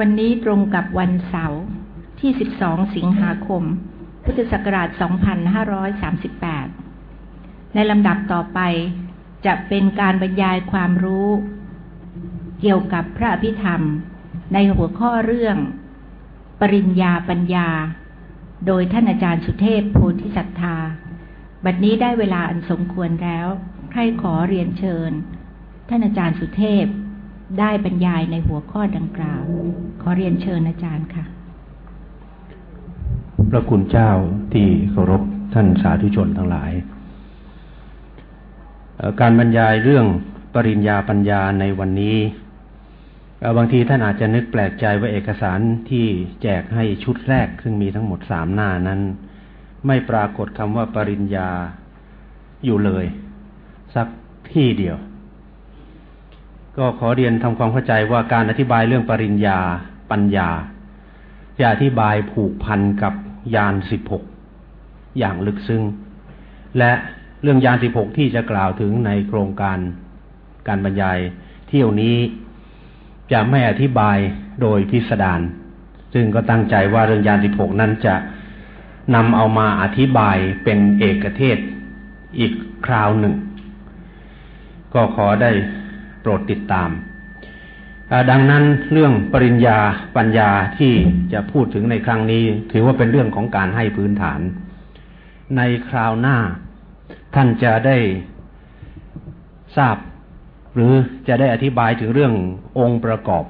วันนี้ตรงกับวันเสาร์ที่ 12 สิงหาคม พุทธศักราช 2538 ในลำดับต่อไปจะเป็นการบรรยายความรู้ เกี่ยวกับพระอภิธรรม ในหัวข้อเรื่อง ปริญญาปัญญา โดยท่านอาจารย์สุเทพโพธิสัตธา บัดนี้ได้เวลาอันสมควรแล้ว ใครขอเรียนเชิญ ท่านอาจารย์สุเทพ ได้บรรยายในหัวข้อดังกล่าว ขอเรียนเชิญอาจารย์ค่ะ พระคุณเจ้าที่เคารพท่านสาธุชนทั้งหลาย การบรรยายเรื่องปริญญาปัญญาในวันนี้ บางทีท่านอาจจะนึกแปลกใจว่าเอกสารที่แจกให้ชุดแรกซึ่งมีทั้งหมดสามหน้านั้น ไม่ปรากฏคำว่าปริญญาอยู่เลย สักที่เดียว ก็ขอเรียนทำความเข้าใจว่าการอธิบายเรื่องปริญญาปัญญา จะอธิบายผูกพันกับยานสิบหกอย่างลึกซึ้งและเรื่องยานสิบหกที่จะกล่าวถึงในโครงการการบรรยายเที่ยวนี้จะไม่อธิบายโดยพิสดารซึ่งก็ตั้งใจว่าเรื่องยานสิบหกนั้นจะนำเอามาอธิบายเป็นเอกเทศอีกคราวหนึ่ง ก็ขอได้ โปรดติดตาม ดังนั้นเรื่องปริญญาปัญญาที่จะพูดถึงในครั้งนี้ ถือว่าเป็นเรื่องของการให้พื้นฐาน ในคราวหน้า ท่านจะได้ทราบ หรือจะได้อธิบายถึงเรื่ององค์ประกอบ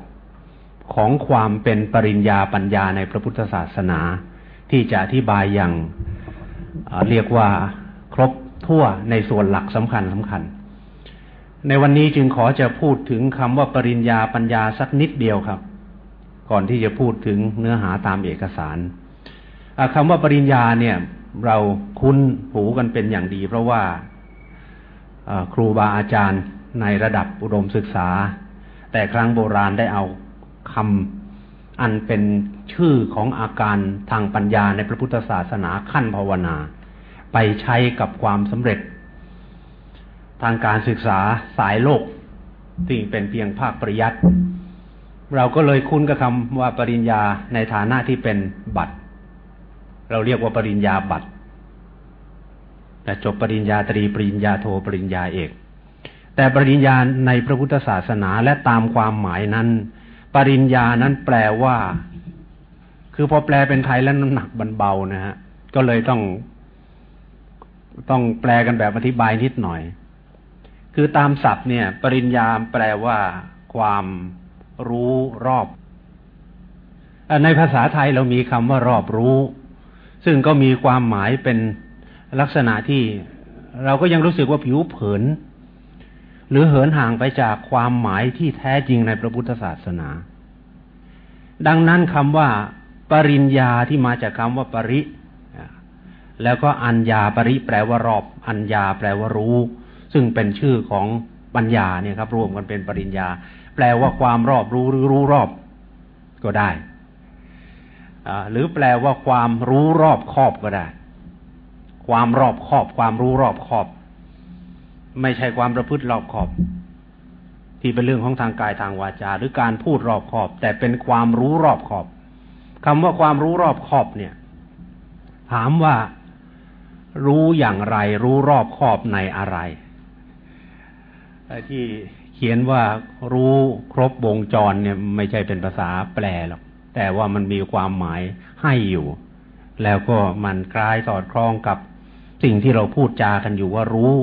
ของความเป็นปริญญาปัญญาในพระพุทธศาสนา ที่จะอธิบายอย่างเรียกว่าครบทั่วในส่วนหลักสำคัญสำคัญ ในวันนี้จึงขอจะพูดถึงคำว่าปริญญาปัญญาสักนิดเดียวครับ ก่อนที่จะพูดถึงเนื้อหาตามเอกสารคำว่าปริญญาเนี่ย เราคุ้นหูกันเป็นอย่างดี เพราะว่าครูบาอาจารย์ในระดับอุดมศึกษา แต่ครั้งโบราณได้เอาคำอันเป็นชื่อของอาการทางปัญญาในพระพุทธศาสนาขั้นภาวนา ไปใช้กับความสำเร็จ ทางการศึกษาสายโลกที่เป็นเพียงภาคปริยัติเราก็เลยคุ้นกับคำว่าปริญญาในฐานะที่เป็นบัตร เราเรียกว่าปริญญาบัตรแต่จบปริญญาตรีปริญญาโทปริญญาเอก แต่ปริญญาในพระพุทธศาสนาและตามความหมายนั้น ปริญญานั้นแปลว่า คือพอแปลเป็นไทยแล้วน้ำหนักบันเบานะฮะก็เลยต้อง ต้องแปลกันแบบอธิบายนิดหน่อย คือตามศัพท์เนี่ย ปริญญาแปลว่า ความรู้รอบ ในภาษาไทยเรามีคำว่ารอบรู้ ซึ่งก็มีความหมายเป็นลักษณะที่ เราก็ยังรู้สึกว่าผิวเผิน หรือเหินห่างไปจากความหมายที่แท้จริงในพระพุทธศาสนา ดังนั้นคำว่า ปริญญาที่มาจากคำว่าปริ แล้วก็อัญญาปริ แปลว่ารอบ อัญญาแปลว่ารู้ ซึ่งเป็นชื่อของปัญญาเนี่ยครับ รวมกันเป็นปริญญา แปลว่าความรอบรู้หรือรู้รอบก็ได้หรือแปลว่าความรู้รอบครอบก็ได้ ความรอบครอบ ความรู้รอบครอบ ไม่ใช่ความประพฤติรอบครอบ ที่เป็นเรื่องของทางกายทางวาจา หรือการพูดรอบครอบ แต่เป็นความรู้รอบครอบคำว่าความรู้รอบครอบเนี่ย ถามว่ารู้อย่างไร รู้รอบครอบในอะไร ที่เขียนว่ารู้ครบวงจรเนี่ยไม่ใช่เป็นภาษาแปลหรอก แต่ว่ามันมีความหมายให้อยู่ แล้วก็มันคล้ายสอดคล้องกับสิ่งที่เราพูดจากันอยู่ว่ารู้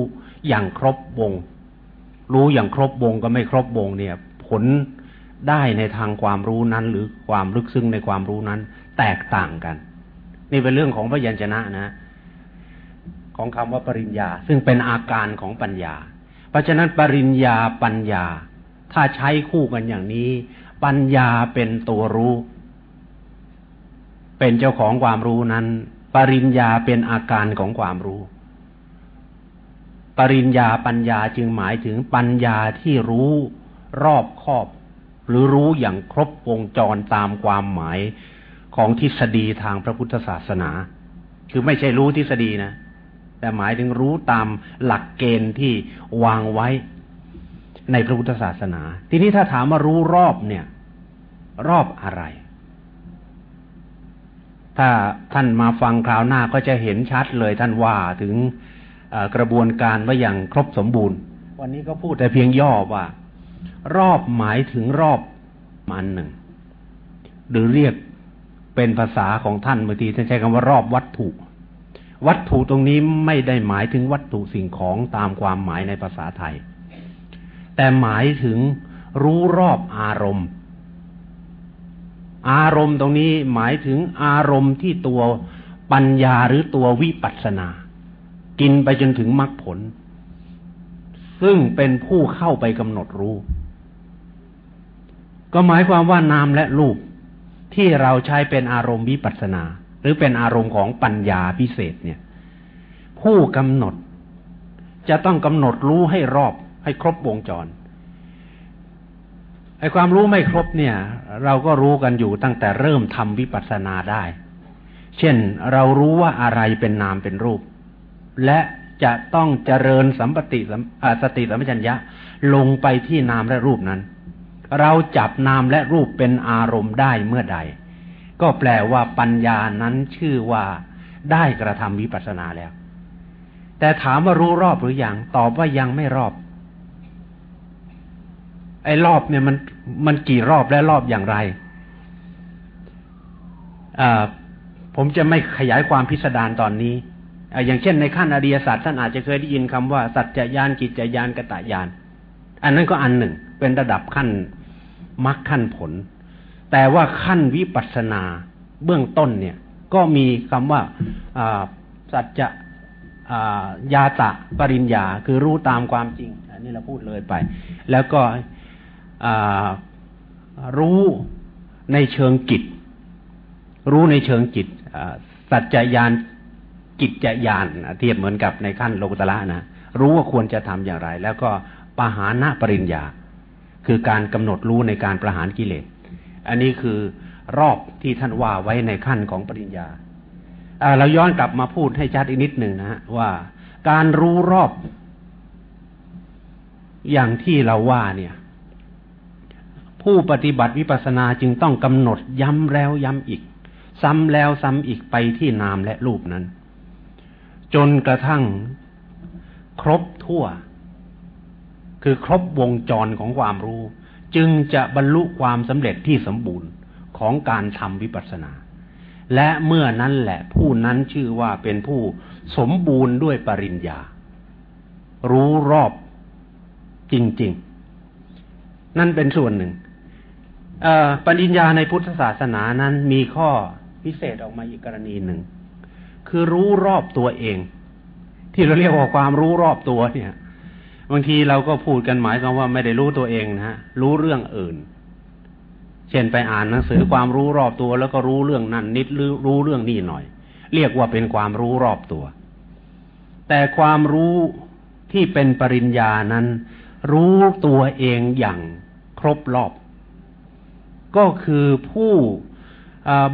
อย่างครบวง รู้อย่างครบวงก็ไม่ครบวงเนี่ย ผลได้ในทางความรู้นั้น หรือความลึกซึ้งในความรู้นั้น แตกต่างกัน นี่เป็นเรื่องของพยัญชนะนะ ของคำว่าปริญญา ซึ่งเป็นอาการของปัญญา เพราะฉะนั้นปริญญาปัญญา ถ้าใช้คู่กันอย่างนี้ ปัญญาเป็นตัวรู้ เป็นเจ้าของความรู้นั้น ปริญญาเป็นอาการของความรู้ ปริญญาปัญญาจึงหมายถึงปัญญาที่รู้รอบคอบ หรือรู้อย่างครบวงจรตามความหมายของทฤษฎีทางพระพุทธศาสนา คือไม่ใช่รู้ทฤษฎีนะ แต่หมายถึงรู้ตามหลักเกณฑ์ที่วางไว้ในพระพุทธศาสนา ทีนี้ถ้าถามว่ารู้รอบเนี่ย รอบอะไร ถ้าท่านมาฟังคราวหน้าก็จะเห็นชัดเลยท่านว่าถึงกระบวนการว่าอย่างครบสมบูรณ์ วันนี้ก็พูดแต่เพียงย่อว่า รอบหมายถึงรอบมันหนึ่ง หรือเรียกเป็นภาษาของท่านบางทีท่านใช้คำว่ารอบวัตถุ วัตถุตรงนี้ไม่ได้หมายถึงวัตถุสิ่งของตามความหมายในภาษาไทย แต่หมายถึงรู้รอบอารมณ์ อารมณ์ตรงนี้หมายถึงอารมณ์ที่ตัวปัญญาหรือตัววิปัสสนา กินไปจนถึงมรรคผล ซึ่งเป็นผู้เข้าไปกำหนดรู้ ก็หมายความว่านามและรูปที่เราใช้เป็นอารมณ์วิปัสนา หรือเป็นอารมณ์ของปัญญาพิเศษเนี่ย ผู้กำหนด จะต้องกำหนดรู้ให้รอบให้ครบวงจรไอ้ความรู้ไม่ครบเนี่ย เราก็รู้กันอยู่ตั้งแต่เริ่มทำวิปัสสนาได้ เช่นเรารู้ว่าอะไรเป็นนามเป็นรูป และจะต้องเจริญสัมปติสติสัมปชัญญะลงไปที่นามและรูปนั้น เราจับนามและรูปเป็นอารมณ์ได้เมื่อใด ก็แปลว่าปัญญานั้นชื่อว่าได้กระทำวิปัสสนาแล้ว แต่ถามว่ารู้รอบหรืออยังตอบว่ายังไม่รอบ ไอ้รอบเนี่ยมันมันกี่รอบและรอบอย่างไรผมจะไม่ขยายความพิสดารตอนนี้ออย่างเช่นในขั้นอริยสัจท่านอาจจะเคยได้ยินคำว่าสัจจยานกิจจยานกตยาน อันนั้นก็อันหนึ่งเป็นระดับขั้นมรรคขั้นผล แต่ว่าขั้นวิปัสสนาเบื้องต้นเนี่ย ก็มีคำว่าสัจจะยาตะปริญญา คือรู้ตามความจริง อันนี้เราพูดเลยไป แล้วก็รู้ในเชิงกิจ รู้ในเชิงจิตสัจจยานกิจจยานเทียบเหมือนกับในขั้นโลกุตละนะรู้ว่าควรจะทำอย่างไร แล้วก็ปหานะปริญญา คือการกำหนดรู้ในการประหารกิเลส อันนี้คือรอบที่ท่านว่าไว้ในขั้นของปริญญาเราย้อนกลับมาพูดให้ชัดอีกนิดหนึ่งนะฮะว่าการรู้รอบ อย่างที่เราว่าเนี่ย ผู้ปฏิบัติวิปัสสนาจึงต้องกำหนดย้ำแล้วย้ำอีก ซ้ำแล้วซ้ำอีกไปที่นามและรูปนั้น จนกระทั่งครบทั่ว คือครบวงจรของความรู้ จึงจะบรรลุความสำเร็จที่สมบูรณ์ของการทำวิปัสสนา และเมื่อนั้นแหละผู้นั้นชื่อว่าเป็นผู้สมบูรณ์ด้วยปริญญา รู้รอบจริง ๆ นั่นเป็นส่วนหนึ่งปริญญาในพุทธศาสนานั้นมีข้อพิเศษออกมาอีกกรณีหนึ่ง คือรู้รอบตัวเอง ที่เราเรียกว่าความรู้รอบตัวเนี่ย บางทีเราก็พูดกันหมายความว่าไม่ได้รู้ตัวเองนะฮะรู้เรื่องอื่น เช่นไปอ่านหนังสือความรู้รอบตัว แล้วก็รู้เรื่องนั้นนิดหรือรู้เรื่องนี้หน่อย เรียกว่าเป็นความรู้รอบตัว แต่ความรู้ที่เป็นปริญญานั้น รู้ตัวเองอย่างครบรอบ ก็คือผู้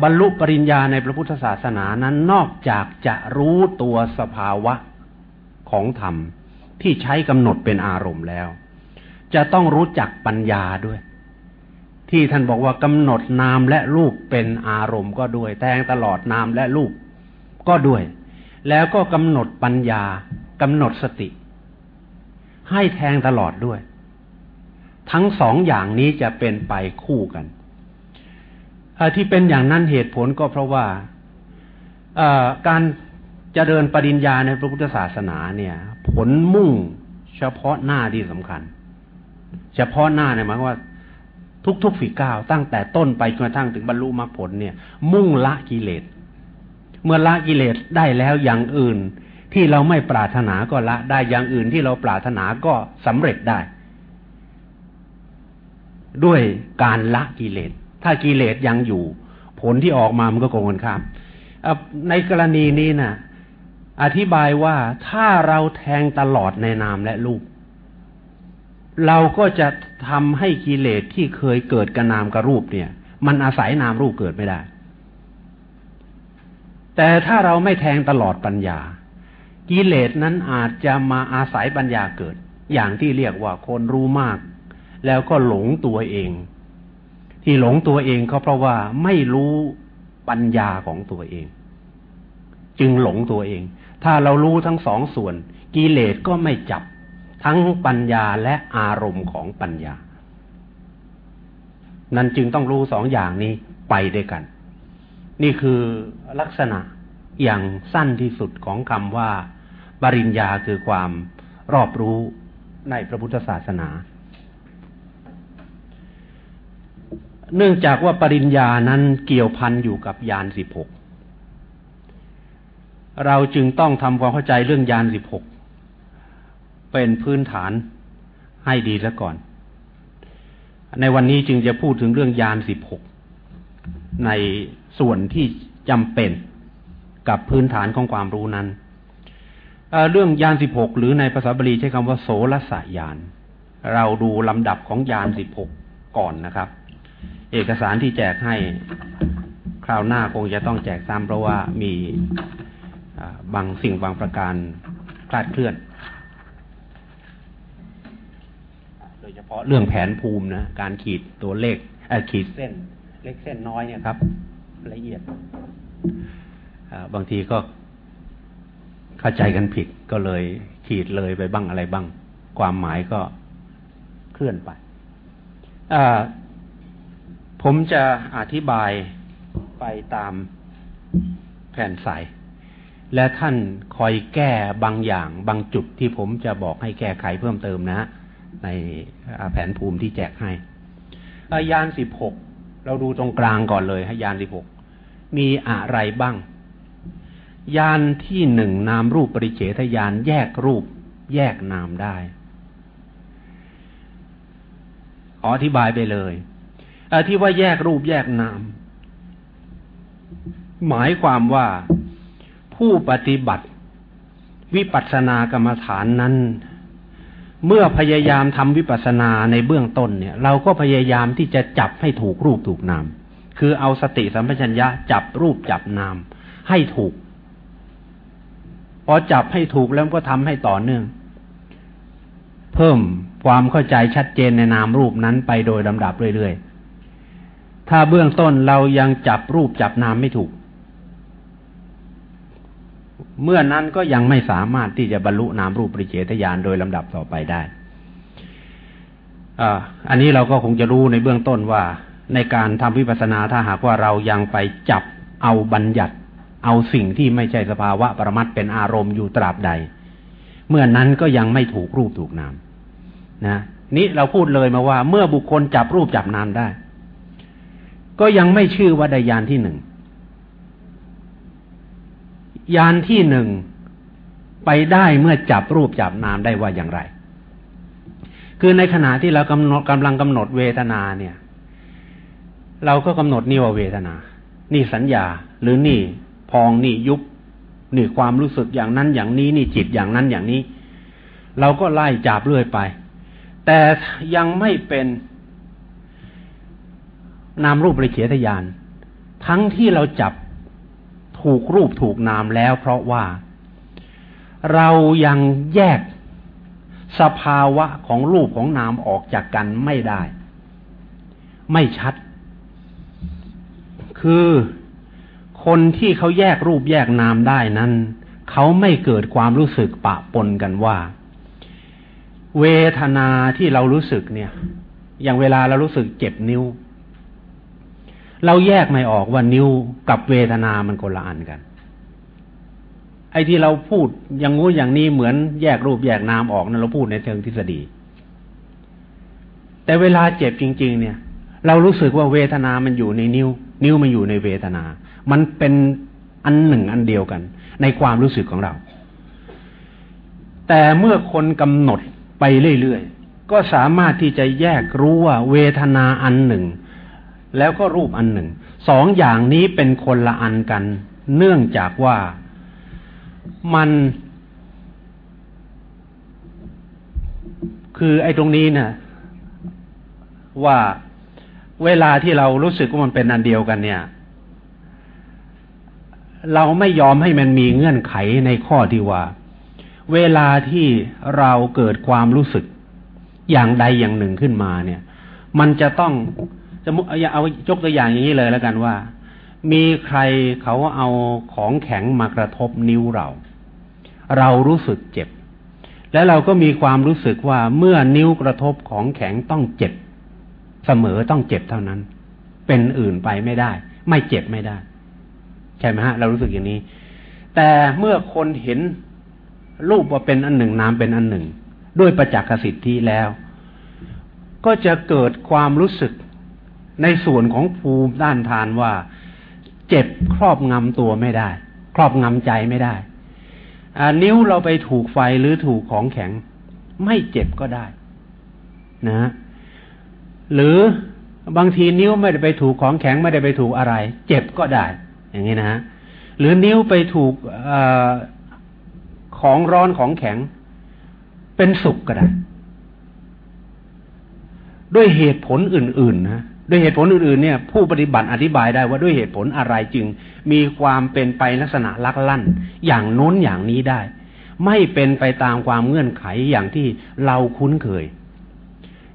บรรลุปริญญาในพระพุทธศาสนานั้นนอกจากจะรู้ตัวสภาวะของธรรม ที่ใช้กำหนดเป็นอารมณ์แล้ว จะต้องรู้จักปัญญาด้วย ที่ท่านบอกว่ากำหนดนามและรูปเป็นอารมณ์ก็ด้วย แทงตลอดนามและรูปก็ด้วย แล้วก็กำหนดปัญญากำหนดสติ ให้แทงตลอดด้วย ทั้งสองอย่างนี้จะเป็นไปคู่กันที่เป็นอย่างนั้นเหตุผลก็เพราะว่าการจเดินปริญญาในพระพุทธศาสนาเนี่ย ลมุ่ง เฉพาะหน้าที่สำคัญ เฉพาะหน้าเนี่ยหมายว่า ทุกๆฝีก้าวตั้งแต่ต้นไปจนกระทั่งถึงบรรลุมรรคผลเนี่ย มุ่งละกิเลส เมื่อละกิเลสได้แล้วอย่างอื่น ที่เราไม่ปรารถนาก็ละได้อย่างอื่นที่เราปรารถนาก็สำเร็จได้ ด้วยการละกิเลส ถ้ากิเลสยังอยู่ ผลที่ออกมามันก็โกงกันข้ามในกรณีนี้นะ่ะ อธิบายว่าถ้าเราแทงตลอดในนามและรูป เราก็จะทำให้กิเลสที่เคยเกิดกับนามกับรูปเนี่ย มันอาศัยนามรูปเกิดไม่ได้ แต่ถ้าเราไม่แทงตลอดปัญญา กิเลสนั้นอาจจะมาอาศัยปัญญาเกิด อย่างที่เรียกว่าคนรู้มาก แล้วก็หลงตัวเองทที่หลงตัวเองก็เพราะว่าไม่รู้ปัญญาของตัวเอง จึงหลงตัวเอง ถ้าเรารู้ทั้งสองส่วน กิเลสก็ไม่จับ ทั้งปัญญาและอารมณ์ของปัญญา นั่นจึงต้องรู้สองอย่างนี้ไปด้วยกัน นี่คือลักษณะอย่างสั้นที่สุดของคำว่าปริญญาคือความรอบรู้ในพระพุทธศาสนา เนื่องจากว่าปริญญานั้นเกี่ยวพันอยู่กับยานสิบหก เราจึงต้องทำความเข้าใจเรื่องยานสิบหกเป็นพื้นฐานให้ดีซะก่อน ในวันนี้จึงจะพูดถึงเรื่องยานสิบหกในส่วนที่จำเป็นกับพื้นฐานของความรู้นั้นเรื่องยานสิบหกหรือในภาษาบาลีใช้คำว่าโสรสายาน เราดูลำดับของยานสิบหกก่อนนะครับ เอกสารที่แจกให้คราวหน้าคงจะต้องแจกซ้ำเพราะว่ามี บางสิ่งบางประการคลาดเคลื่อน โดยเฉพาะเรื่องแผนภูมินะ การขีดตัวเลขขีดเส้น เล็กเส้นน้อยเนี่ยครับ ละเอียดบางทีก็เข้าใจกันผิดก็เลยขีดเลยไปบ้างอะไรบ้าง ความหมายก็เคลื่อนไปผมจะอธิบายไปตามแผ่นใส และท่านคอยแก้บางอย่างบางจุดที่ผมจะบอกให้แก้ไขเพิ่มเติมนะ ในแผนภูมิที่แจกให้ยานสิบหกเราดูตรงกลางก่อนเลยให้ยานสิบหกมีอะไรบ้าง ยานที่หนึ่งนามรูปปริเฉทยานแยกรูป แยกนามได้ขออธิบายไปเลยที่ว่าแยกรูปแยกนาม หมายความว่า ผู้ปฏิบัติ วิปัสสนากรรมฐานนั้น เมื่อพยายามทำวิปัสสนาในเบื้องต้นเนี่ย เราก็พยายามที่จะจับให้ถูกรูปถูกนาม คือเอาสติสัมปชัญญะจับรูปจับนาม ให้ถูก พอจับให้ถูกแล้วก็ทำให้ต่อเนื่อง เพิ่มความเข้าใจชัดเจนในนามรูปนั้นไปโดยลำดับเรื่อยๆถ้าเบื้องต้นเรายังจับรูปจับนามไม่ถูก เมื่อนั้นก็ยังไม่สามารถที่จะบรรลุนามรูปปริเฉทญาณโดยลำดับต่อไปได้อันนี้เราก็คงจะรู้ในเบื้องต้นว่า ในการทำวิปัสสนาถ้าหากว่าเรายังไปจับเอาบัญญัติ เอาสิ่งที่ไม่ใช่สภาวะปรมัตเป็นอารมณ์อยู่ตราบใด เมื่อนั้นก็ยังไม่ถูกรูปถูกนามนะนี้เราพูดเลยมาว่า เมื่อบุคคลจับรูปจับนามได้ ก็ยังไม่ชื่อว่าได้ยานที่หนึ่ง ยานที่หนึ่งไปได้เมื่อจับรูปจับนามได้ว่าอย่างไร คือในขณะที่เรากำหนดกำลังกำหนดเวทนาเนี่ย เราก็กำหนดนี่ว่าเวทนา นี่สัญญา หรือนี่พองนี่ยุบ นี่ความรู้สึกอย่างนั้นอย่างนี้ นี่จิตอย่างนั้นอย่างนี้ เราก็ไล่จับเรื่อยไป แต่ยังไม่เป็นนามรูปปริเฉทยาน ทั้งที่เราจับ ถูกรูปถูกนามแล้ว เพราะว่าเรายังแยกสภาวะของรูปของนามออกจากกันไม่ได้ ไม่ชัด คือคนที่เขาแยกรูปแยกนามได้นั้น เขาไม่เกิดความรู้สึกปะปนกันว่า เวทนาที่เรารู้สึกเนี่ย อย่างเวลาเรารู้สึกเจ็บนิ้ว เราแยกไม่ออกว่านิ้วกับเวทนามันคนละอันกัน ไอ้ที่เราพูดอย่างงู้อย่างนี้เหมือนแยกรูปแยกนามออกนะั้นเราพูดในเชิงทฤษฎี แต่เวลาเจ็บจริง ๆ เนี่ย เรารู้สึกว่าเวทนามันอยู่ในนิ้ว นิ้วมันอยู่ในเวทนา มันเป็นอันหนึ่งอันเดียวกัน ในความรู้สึกของเรา แต่เมื่อคนกำหนดไปเรื่อยๆก็สามารถที่จะแยกรู้ว่าเวทนาอันหนึ่ง แล้วก็รูปอันหนึ่ง สองอย่างนี้เป็นคนละอันกัน เนื่องจากว่ามันคือไอ้ตรงนี้นะ่ยว่าเวลาที่เรารู้สึกว่ามันเป็นอันเดียวกันเนี่ย เราไม่ยอมให้มันมีเงื่อนไขในข้อที่ว่า เวลาที่เราเกิดความรู้สึกอย่างใดอย่างหนึ่งขึ้นมาเนี่ย มันจะต้อง จะเอายกตัวอย่างอย่างนี้เลยแล้วกันว่า มีใครเขาเอาของแข็งมากระทบนิ้วเรา เรารู้สึกเจ็บ และเราก็มีความรู้สึกว่าเมื่อนิ้วกระทบของแข็งต้องเจ็บ เสมอต้องเจ็บเท่านั้น เป็นอื่นไปไม่ได้ ไม่เจ็บไม่ได้ ใช่ไหมฮะ เรารู้สึกอย่างนี้ แต่เมื่อคนเห็นรูปว่าเป็นอันหนึ่งนามเป็นอันหนึ่ง ด้วยประจักษ์สิทธิแล้ว ก็จะเกิดความรู้สึก ในส่วนของภูมิด้านทานว่า เจ็บครอบงำตัวไม่ได้ ครอบงำใจไม่ได้นิ้วเราไปถูกไฟหรือถูกของแข็ง ไม่เจ็บก็ได้ นะ หรือบางทีนิ้วไม่ได้ไปถูกของแข็งไม่ได้ไปถูกอะไร เจ็บก็ได้ อย่างนี้นะฮะหรือนิ้วไปถูกอของร้อนของแข็ง เป็นสุขก็ได้ ด้วยเหตุผลอื่น ๆ นะ ด้วยเหตุผลอื่นๆเนี่ย ผู้ปฏิบัติอธิบายได้ว่าด้วยเหตุผลอะไรจึง มีความเป็นไปลักษณะลักลั่น อย่างโน้นอย่างนี้ได้ ไม่เป็นไปตามความเงื่อนไขอย่างที่เราคุ้นเคย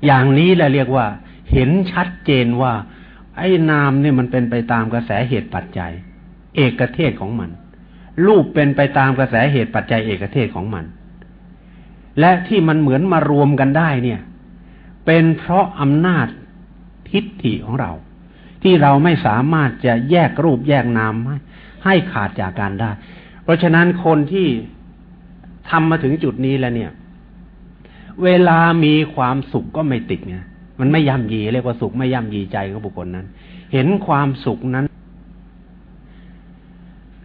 อย่างนี้แหละเรียกว่า เห็นชัดเจนว่า ไอ้นามเนี่ยมันเป็นไปตามกระแสเหตุปัจจัย เอกเทศของมัน รูปเป็นไปตามกระแสเหตุปัจจัยเอกเทศของมัน และที่มันเหมือนมารวมกันได้เนี่ย เป็นเพราะอำนาจ ทิฏฐิของเรา ที่เราไม่สามารถจะแยกรูปแยกนามให้ให้ขาดจากการได้ เพราะฉะนั้นคนที่ทำมาถึงจุดนี้แล้วเนี่ย เวลามีความสุขก็ไม่ติดไงมันไม่ย่ำยีเรียกว่าสุขไม่ย่ำยีใจของบุคคลนั้น เห็นความสุขนั้น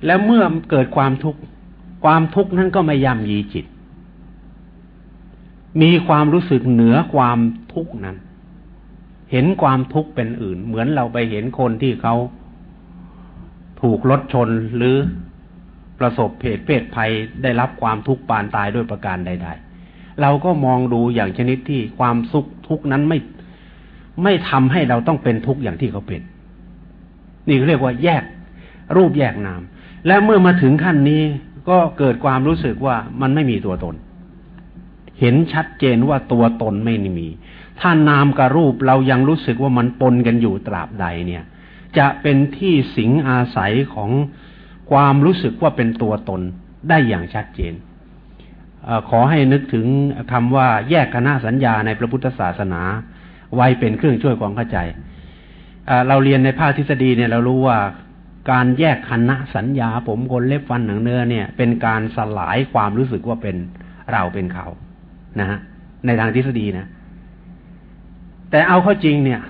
แล้วเมื่อเกิดความทุกข์ความทุกข์นั้นก็ไม่ย่ำยีจิต มีความรู้สึกเหนือความทุกข์นั้น เห็นความทุกข์เป็นอื่น เหมือนเราไปเห็นคนที่เขาถูกรถชนหรือประสบเหตุเพศภัยได้รับความทุกข์ปานตายด้วยประการใด ๆ เราก็มองดูอย่างชนิดที่ความสุขทุกนั้นไม่ไม่ทำให้เราต้องเป็นทุกข์อย่างที่เขาเป็น นี่เรียกว่าแยกรูปแยกนาม และเมื่อมาถึงขั้นนี้ก็เกิดความรู้สึกว่ามันไม่มีตัวตน เห็นชัดเจนว่าตัวตนไม่มี ถ้านามกับรูปเรายังรู้สึกว่ามันปนกันอยู่ตราบใดเนี่ย จะเป็นที่สิงอาศัยของความรู้สึกว่าเป็นตัวตนได้อย่างชัดเจนอขอให้นึกถึงคำว่าแยกคณะสัญญาในพระพุทธศาสนาไว้เป็นเครื่องช่วยความเข้าใจเราเรียนในภาคทฤษฎีเนี่ยเรารู้ว่าการแยกคณะสัญญา ผมคนเล็บฟันหนังเนื้อเนี่ย เป็นการสลายความรู้สึกว่าเป็นเราเป็นเขานะฮะในทางทฤษฎีนะ แต่เอาเข้าจริงเนี่ย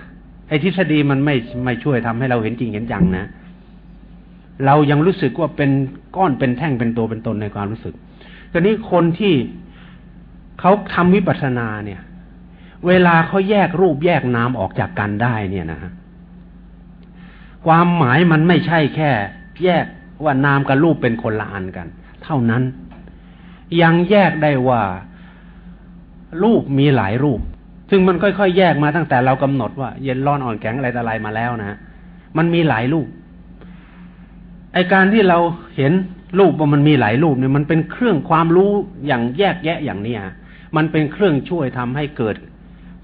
ไอ้ทฤษฎีมันไม่ไม่ช่วยทำให้เราเห็นจริงเห็นจังนะ เรายังรู้สึกว่าเป็นก้อนเป็นแท่งเป็นตัวเป็นตนในความรู้สึกตอนนี้คนที่เขาทำวิปัสสนาเนี่ย เวลาเขาแยกรูปแยกนามออกจากกันได้เนี่ยนะฮะความหมายมันไม่ใช่แค่ แยกว่านามกับรูปเป็นคนละอันกัน เท่านั้น ยังแยกได้ว่า รูปมีหลายรูป ซึ่งมันค่อยๆ แยกมาตั้งแต่เรากำหนดว่า เย็นร้อนอ่อนแข็งอะไรต่ออะไรมาแล้วนะมันมีหลายรูปไอการที่เราเห็นรูปว่ามันมีหลายรูปเนี่ยมันเป็นเครื่องความรู้อย่างแยกแยะอย่างนี้มันเป็นเครื่องช่วยทำให้เกิด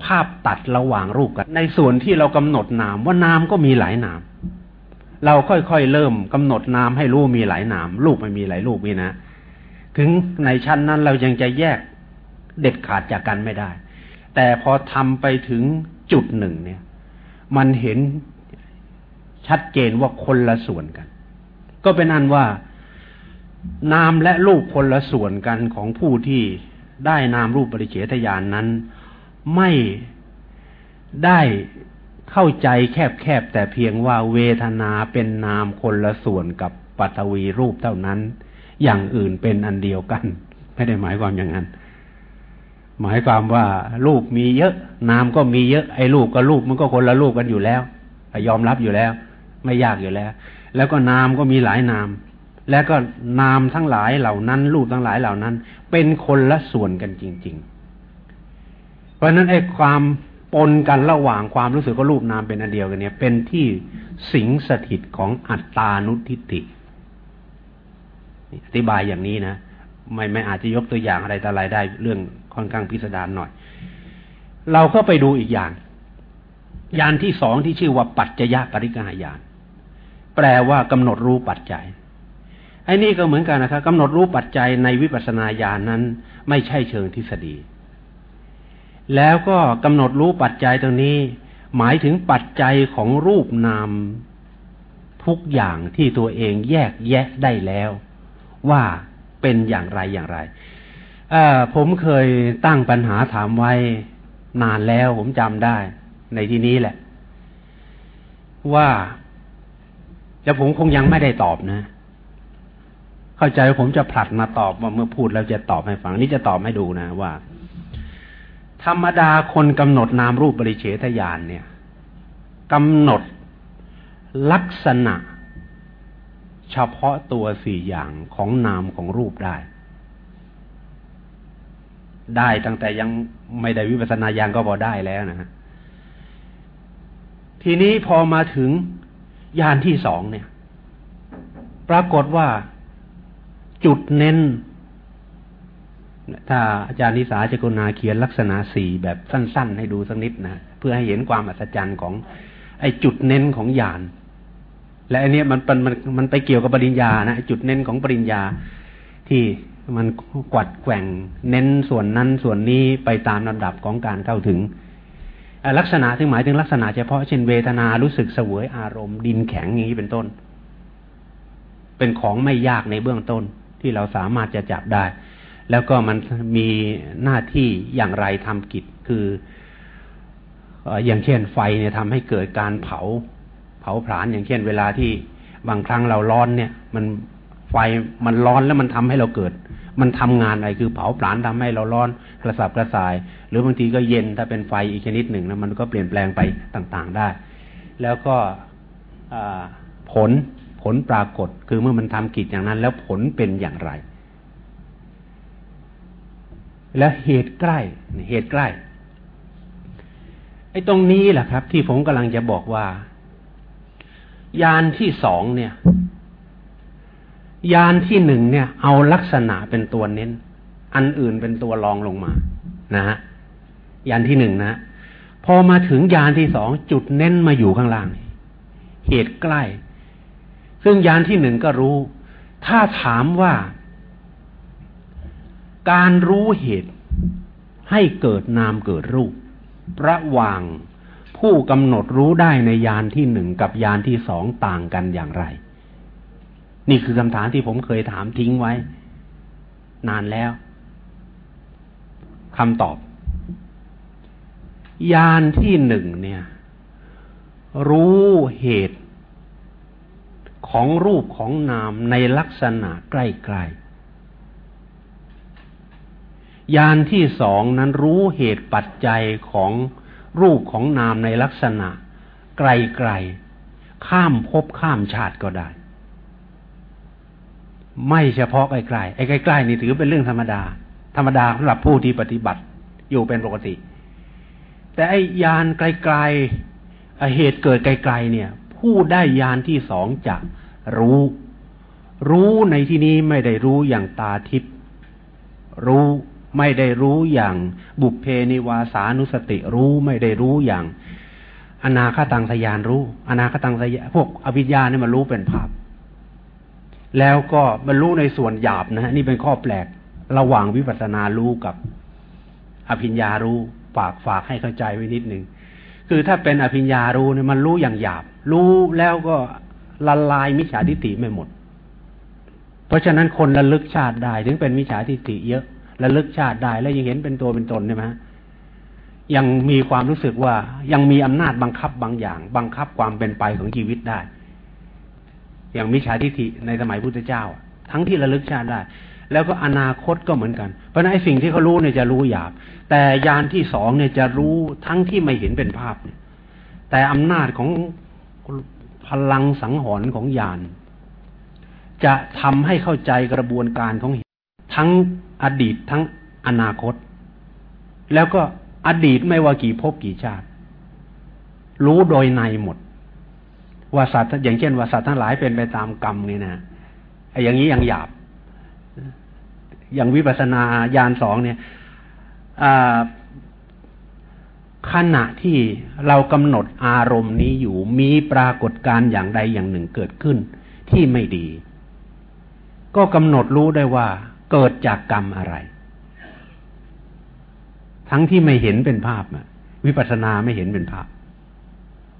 ภาพตัดระหว่างรูปกัน ในส่วนที่เรากำหนดนามว่านามก็มีหลายนาม เราค่อยๆเริ่มกำหนดนามให้รู้มีหลายนาม รูปไม่มีหลายรูปนี่นะ ถึงในชั้นนั้นเรายังจะแยกเด็ดขาดจากกันไม่ได้ แต่พอทำไปถึงจุดหนึ่งเนี่ย มันเห็นชัดเจนว่าคนละส่วนกัน ก็เป็นอันว่านามและรูปคนละส่วนกันของผู้ที่ได้นามรูปปริเฉทญาณนนั้น ไม่ได้เข้าใจแคบๆแต่เพียงว่าเวทนาเป็นนามคนละส่วนกับปัตวีรูปเท่านั้น อย่างอื่นเป็นอันเดียวกัน ไม่ได้หมายความอย่างนั้น หมายความว่ารูปมีเยอะ นามก็มีเยอะไอ้รูปกับรูปมันก็คนละรูปกันอยู่แล้วยอมรับอยู่แล้ว ไม่ยากอยู่แล้ว แล้วก็นามก็มีหลายนาม แล้วก็นามทั้งหลายเหล่านั้น รูปทั้งหลายเหล่านั้น เป็นคนละส่วนกันจริง ๆ เพราะฉะนั้นไอ้ความปนกันระหว่างความรู้สึกว่ารูปนามเป็นอันเดียวกันเนี่ย เป็นที่สิงสถิตของอัตตานุทิฏฐิอธิบายอย่างนี้นะไม่ไม่อาจจะยกตัวอย่างอะไรแต่อะไรได้เรื่อง ค่อนข้างพิสดารหน่อย เราก็ไปดูอีกอย่าง ยานที่สองที่ชื่อว่าปัจจยปริกหายาน แปลว่ากำหนดรู้ปัจจัยไอ้นี่ก็เหมือนกันนะครับกำหนดรู้ปัจจัยในวิปัสสนาญาณนนั้น ไม่ใช่เชิงทฤษฎี แล้วก็กำหนดรู้ปัจจัยตรงนี้ หมายถึงปัจจัยของรูปนามทุกอย่างที่ตัวเองแยกแยะได้แล้ว ว่าเป็นอย่างไรอย่างไร ผมเคยตั้งปัญหาถามไว้นานแล้วผมจำได้ ในที่นี้แหละ ว่าแล้วผมคงยังไม่ได้ตอบนะ เข้าใจว่าผมจะผลัดมาตอบว่าเมื่อพูดแล้วจะตอบให้ฟัง นี่จะตอบให้ดูนะว่า ธรรมดาคนกำหนดนามรูปบริเฉทญาณเนี่ยกำหนดลักษณะ เฉพาะตัวสี่อย่างของนามของรูปได้ ได้ตั้งแต่ยังไม่ได้วิปัสสนาญาณก็พอได้แล้วนะฮะทีนี้พอมาถึงญาณที่สองเนี่ย ปรากฏว่าจุดเน้น ถ้าอาจารย์นิสาจกุณาเขียนลักษณะสี่แบบสั้น ๆ ให้ดูสักนิดนะเพื่อให้เห็นความอัศจรรย์ของ ไอ้จุดเน้นของญาณและอันนี้มันมันมันมันไปเกี่ยวกับปริญญานะจุดเน้นของปริญญาที่ มันกวัดแกว่ง เน้นส่วนนั้นส่วนนี้ไปตามลำดับของการเข้าถึง ลักษณะที่หมายถึงลักษณะเฉพาะเช่นเวทนารู้สึกเสวยอารมณ์ดินแข็งอย่างนี้เป็นต้น เป็นของไม่ยากในเบื้องต้นที่เราสามารถจะจับได้ แล้วก็มันมีหน้าที่อย่างไรทำกิจคืออย่างเช่นไฟเนี่ยทำให้เกิดการเผา เผาผลาญอย่างเช่นเวลาที่บางครั้งเราร้อนเนี่ย มันไฟมันร้อนแล้วมันทำให้เราเกิด มันทำงานอะไรคือเผาผลาญทำให้เราร้อนกระสับกระส่าย หรือบางทีก็เย็นถ้าเป็นไฟอีกชนิดหนึ่งนะมันก็เปลี่ยนแปลงไปต่างๆได้ แล้วก็ผลผลปรากฏคือเมื่อมันทำกิจอย่างนั้น แล้วผลเป็นอย่างไร และเหตุใกล้เหตุใกล้ไอ้ตรงนี้แหละครับ ที่ผมกำลังจะบอกว่า ยานที่สองเนี่ย ยานที่หนึ่งเนี่ย เอาลักษณะเป็นตัวเน้น อันอื่นเป็นตัวรองลงมา นะฮะยานที่หนึ่งนะพอมาถึงยานที่สองจุดเน้นมาอยู่ข้างล่าง เหตุใกล้ ซึ่งยานที่หนึ่งก็รู้ ถ้าถามว่า การรู้เหตุให้เกิดนามเกิดรูป ระหว่างผู้กำหนดรู้ได้ในยานที่หนึ่งกับยานที่สองต่างกันอย่างไร นี่คือคำถามที่ผมเคยถามทิ้งไว้ นานแล้วคำตอบ ยานที่หนึ่งเนี่ย รู้เหตุของรูปของนามในลักษณะใกล้ๆ ยานที่สองนั้นรู้เหตุปัจจัยของรูปของนามในลักษณะ ไกลๆ ข้ามภพข้ามชาติก็ได้ ไม่เฉพาะใกล้ๆไอ้ใกล้ๆนี่ถือเป็นเรื่องธรรมดา ธรรมดาสำหรับผู้ที่ปฏิบัติอยู่เป็นปกติ แต่ไอ้ยานไกลๆเหตุเกิดไกลๆเนี่ย ผู้ได้ยานที่สองจะรู้ รู้ในที่นี้ไม่ได้รู้อย่างตาทิพย์รู้ไม่ได้รู้อย่างบุพเพนิวาสานุสติรู้ไม่ได้รู้อย่าง อนาคตังสยานรู้ อนาคตังสยานพวกอภิญญาเนี่ยมันรู้เป็นภาพ แล้วก็มันรู้ในส่วนหยาบนะฮะนี่เป็นข้อแปลกระหว่างวิปัสสนารู้กับอภิญญารู้ฝากฝากให้เข้าใจไว้นิดหนึ่งคือถ้าเป็นอภิญญารู้เนี่ยมันรู้อย่างหยาบ รู้แล้วก็ละลายมิจฉาทิฏฐิไม่หมด เพราะฉะนั้นคนระลึกชาติได้ถึงเป็นมิจฉาทิฏฐิเยอะระลึกชาติได้แล้วยังเห็นเป็นตัวเป็นตนใช่ไหมยังมีความรู้สึกว่ายังมีอำนาจบังคับบางอย่าง บังคับความเป็นไปของชีวิตได้ อย่างมิจฉาทิฏฐิในสมัยพุทธเจ้า ทั้งที่ระลึกชาติได้ แล้วก็อนาคตก็เหมือนกัน เพราะนั้นสิ่งที่เขารู้เนี่ยจะรู้หยาบ แต่ยานที่สองเนี่ยจะรู้ทั้งที่ไม่เห็นเป็นภาพเนี่ย แต่อำนาจของพลังสังหรณ์ของยาน จะทำให้เข้าใจกระบวนการของทั้งอดีตทั้งอนาคต แล้วก็อดีตไม่ว่ากี่ภพกี่ชาติ รู้โดยในหมด ว่าสัตว์อย่างเช่นว่าสัตว์ทั้งหลายเป็นไปตามกรรมนี่นะไอ้อย่างนี้ยังหยาบ อย่างวิปัสสนาญาณสองเนี่ยขณะที่เรากำหนดอารมณ์นี้อยู่มีปรากฏการณ์อย่างใดอย่างหนึ่งเกิดขึ้น ที่ไม่ดี ก็กำหนดรู้ได้ว่า เกิดจากกรรมอะไร ทั้งที่ไม่เห็นเป็นภาพวิปัสสนาไม่เห็นเป็นภาพ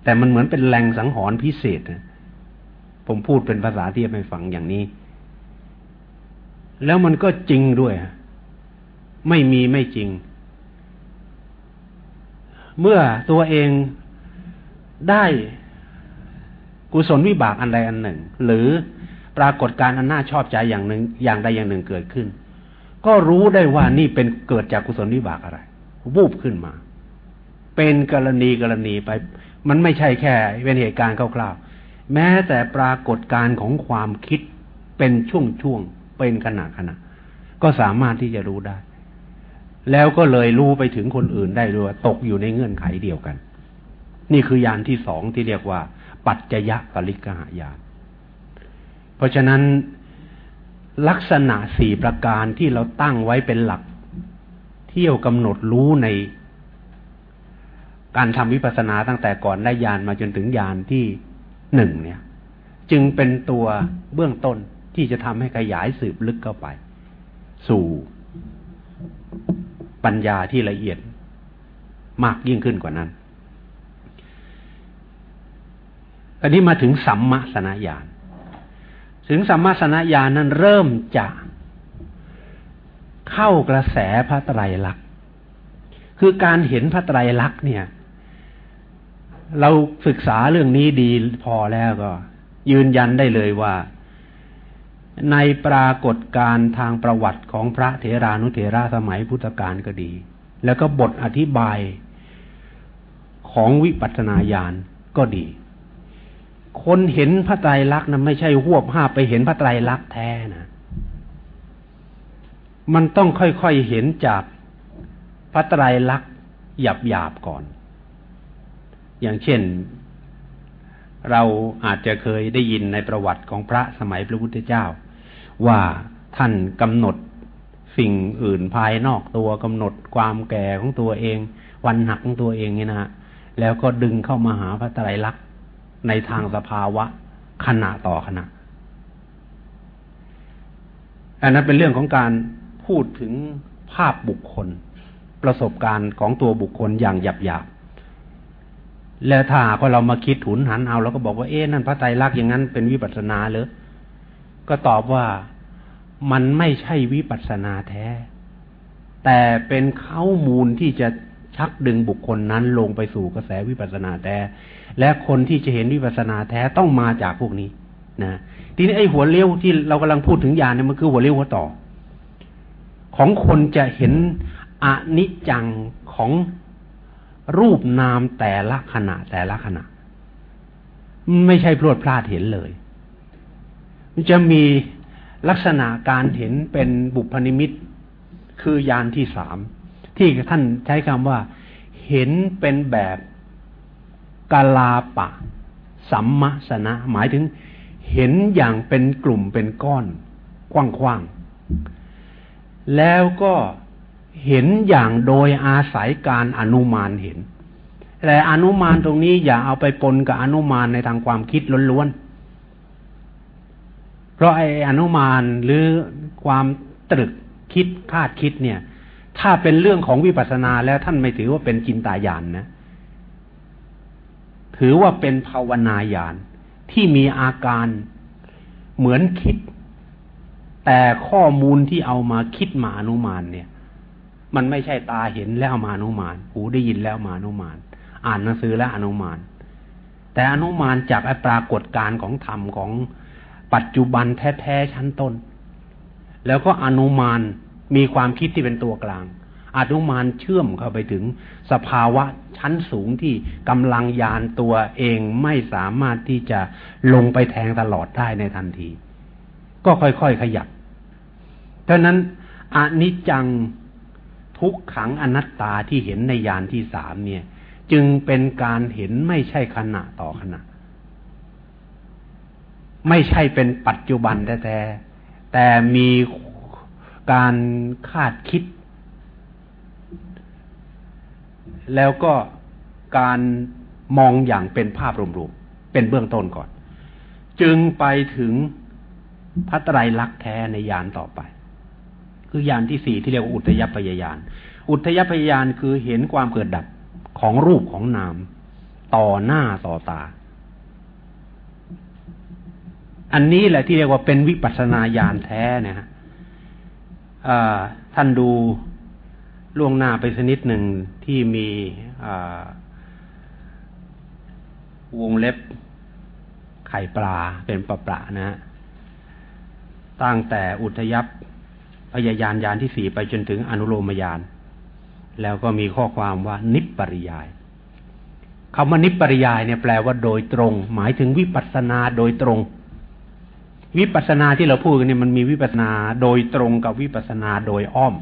แต่มันเหมือนเป็นแรงสังหรณ์พิเศษนะผมพูดเป็นภาษาที่ไม่ฟังอย่างนี้ แล้วมันก็จริงด้วย ไม่มีไม่จริง เมื่อตัวเองได้กุศลวิบากอันใดอันหนึ่ง หรือปรากฏการอันน่าชอบใจอย่างหนึ่งอย่างใดอย่างหนึ่งเกิดขึ้น ก็รู้ได้ว่านี่เป็นเกิดจากกุศลวิบากอะไร วูบขึ้นมา เป็นกรณีกรณีไป มันไม่ใช่แค่เป็นเหตุการณ์คร่าวๆ แม้แต่ปรากฏการของความคิดเป็นช่วงๆ เป็นขณะขณะ ก็สามารถที่จะรู้ได้ แล้วก็เลยรู้ไปถึงคนอื่นได้ด้วยตกอยู่ในเงื่อนไขเดียวกัน นี่คือยานที่สองที่เรียกว่า ปัจจยปริกหายาน เพราะฉะนั้นลักษณะสี่ประการที่เราตั้งไว้เป็นหลัก เที่ยวกำหนดรู้ใน การทำวิปัสสนาตั้งแต่ก่อนได้ยานมาจนถึงยานที่หนึ่งเนี่ย จึงเป็นตัวเบื้องต้นที่จะทำให้ขยายสืบลึกเข้าไป สู่ปัญญาที่ละเอียดมากยิ่งขึ้นกว่านั้นอันนี้มาถึงสัมมาสนญาณ ถึงสัมมาสนญาณนั้นเริ่มจะเข้ากระแสพระไตรลักษณ์ คือการเห็นพระไตรลักษณ์เนี่ย เราศึกษาเรื่องนี้ดีพอแล้วก็ ยืนยันได้เลยว่า ในปรากฏการทางประวัติของพระเถรานุเถระสมัยพุทธกาลก็ดี แล้วก็บทอธิบายของวิปัสสนาญาณก็ดี คนเห็นพระไตรลักษณ์นะไม่ใช่หวบห้าไปเห็นพระไตรลักษณ์แท้นะมันต้องค่อยๆเห็นจากพระไตรลักษณ์หยาบๆก่อน อย่างเช่น เราอาจจะเคยได้ยินในประวัติของพระสมัยพระพุทธเจ้า ว่าท่านกำหนดสิ่งอื่นภายนอกตัวกำหนดความแก่ของตัวเอง วันหักของตัวเองนี่นะ แล้วก็ดึงเข้ามาหาพระไตรลักษณ์ในทางสภาวะขณะต่อขณะอันนั้นเป็นเรื่องของการพูดถึงภาพบุคคล ประสบการณ์ของตัวบุคคลอย่างหยาบหยาบ แล้วถ้าพอเรามาคิดถุนหันเอาแล้วก็บอกว่าเอ๊ะนั่นพระไตรลักษณ์อย่างนั้นเป็นวิปัสสนาหรือก็ตอบว่ามันไม่ใช่วิปัสสนาแท้ แต่เป็นข้อมูลที่จะชักดึงบุคคลนั้นลงไปสู่กระแสวิปัสสนาแท้ และคนที่จะเห็นวิปัสสนาแท้ต้องมาจากพวกนี้นะทีนี้ไอ้หัวเลี้ยวที่เรากำลังพูดถึงญาณเนี่ยมันคือหัวเลี้ยวหัวต่อ ของคนจะเห็นอนิจจังของ รูปนามแต่ละขณะแต่ละขณะ ไม่ใช่พรวดพลาดเห็นเลย มันจะมีลักษณะการเห็นเป็นบุพนิมิตคือยานที่สามที่ท่านใช้คำว่า เห็นเป็นแบบกาลาปะ สัมมสนะ หมายถึงเห็นอย่างเป็นกลุ่มเป็นก้อนกว้างๆแล้วก็ เห็นอย่างโดยอาศัยการอนุมานเห็น แต่อนุมานตรงนี้อย่าเอาไปปนกับอนุมานในทางความคิดล้วนๆ เพราะไอ้อนุมานหรือความตรึกคิดคาดคิดเนี่ย ถ้าเป็นเรื่องของวิปัสสนาแล้วท่านไม่ถือว่าเป็นจินตายานนะ ถือว่าเป็นภาวนายานที่มีอาการเหมือนคิด แต่ข้อมูลที่เอามาคิดมาอนุมานเนี่ย มันไม่ใช่ตาเห็นแล้วมาอนุมาน หูได้ยินแล้วมาอนุมาน อ่านหนังสือแล้วอนุมาน แต่อนุมานจากไอ้ปรากฏการณ์ของธรรมของปัจจุบันแท้ๆชั้นต้น แล้วก็อนุมานมีความคิดที่เป็นตัวกลาง อนุมานเชื่อมเข้าไปถึงสภาวะชั้นสูงที่กำลังยานตัวเองไม่สามารถที่จะลงไปแทงตลอดได้ในทันที ก็ค่อยๆขยับดังนั้นอนิจจัง ทุกขังอนัตตาที่เห็นในยานที่สามเนี่ย จึงเป็นการเห็นไม่ใช่ขณะต่อขณะ ไม่ใช่เป็นปัจจุบันแต่แต่แต่มีการคาดคิด แล้วก็การมองอย่างเป็นภาพรวมๆเป็นเบื้องต้นก่อน จึงไปถึงพระไตรลักษณ์แท้ในยานต่อไป คือยานที่สี่ที่เรียกว่าอุทยพยายาน อุทยพยายานคือเห็นความเกิดดับของรูปของนาม ต่อหน้าต่อตา อันนี้แหละที่เรียกว่าเป็นวิปัสนาญาณแท้นะฮะท่านดูล่วงหน้าไปสักนิดหนึ่งที่มีวงเล็บไข่ปลาเป็นปลาปลานะฮะตั้งแต่อุทยับ พยายานยานที่สี่ไปจนถึงอนุโลมยาน แล้วก็มีข้อความว่านิปปริยายคำว่านิปปริยายเนี่ยแปลว่าโดยตรง หมายถึงวิปัสนาโดยตรง วิปัสนาที่เราพูดกันเนี่ยมันมีวิปัสนาโดยตรงกับวิปัสนาโดยอ้อม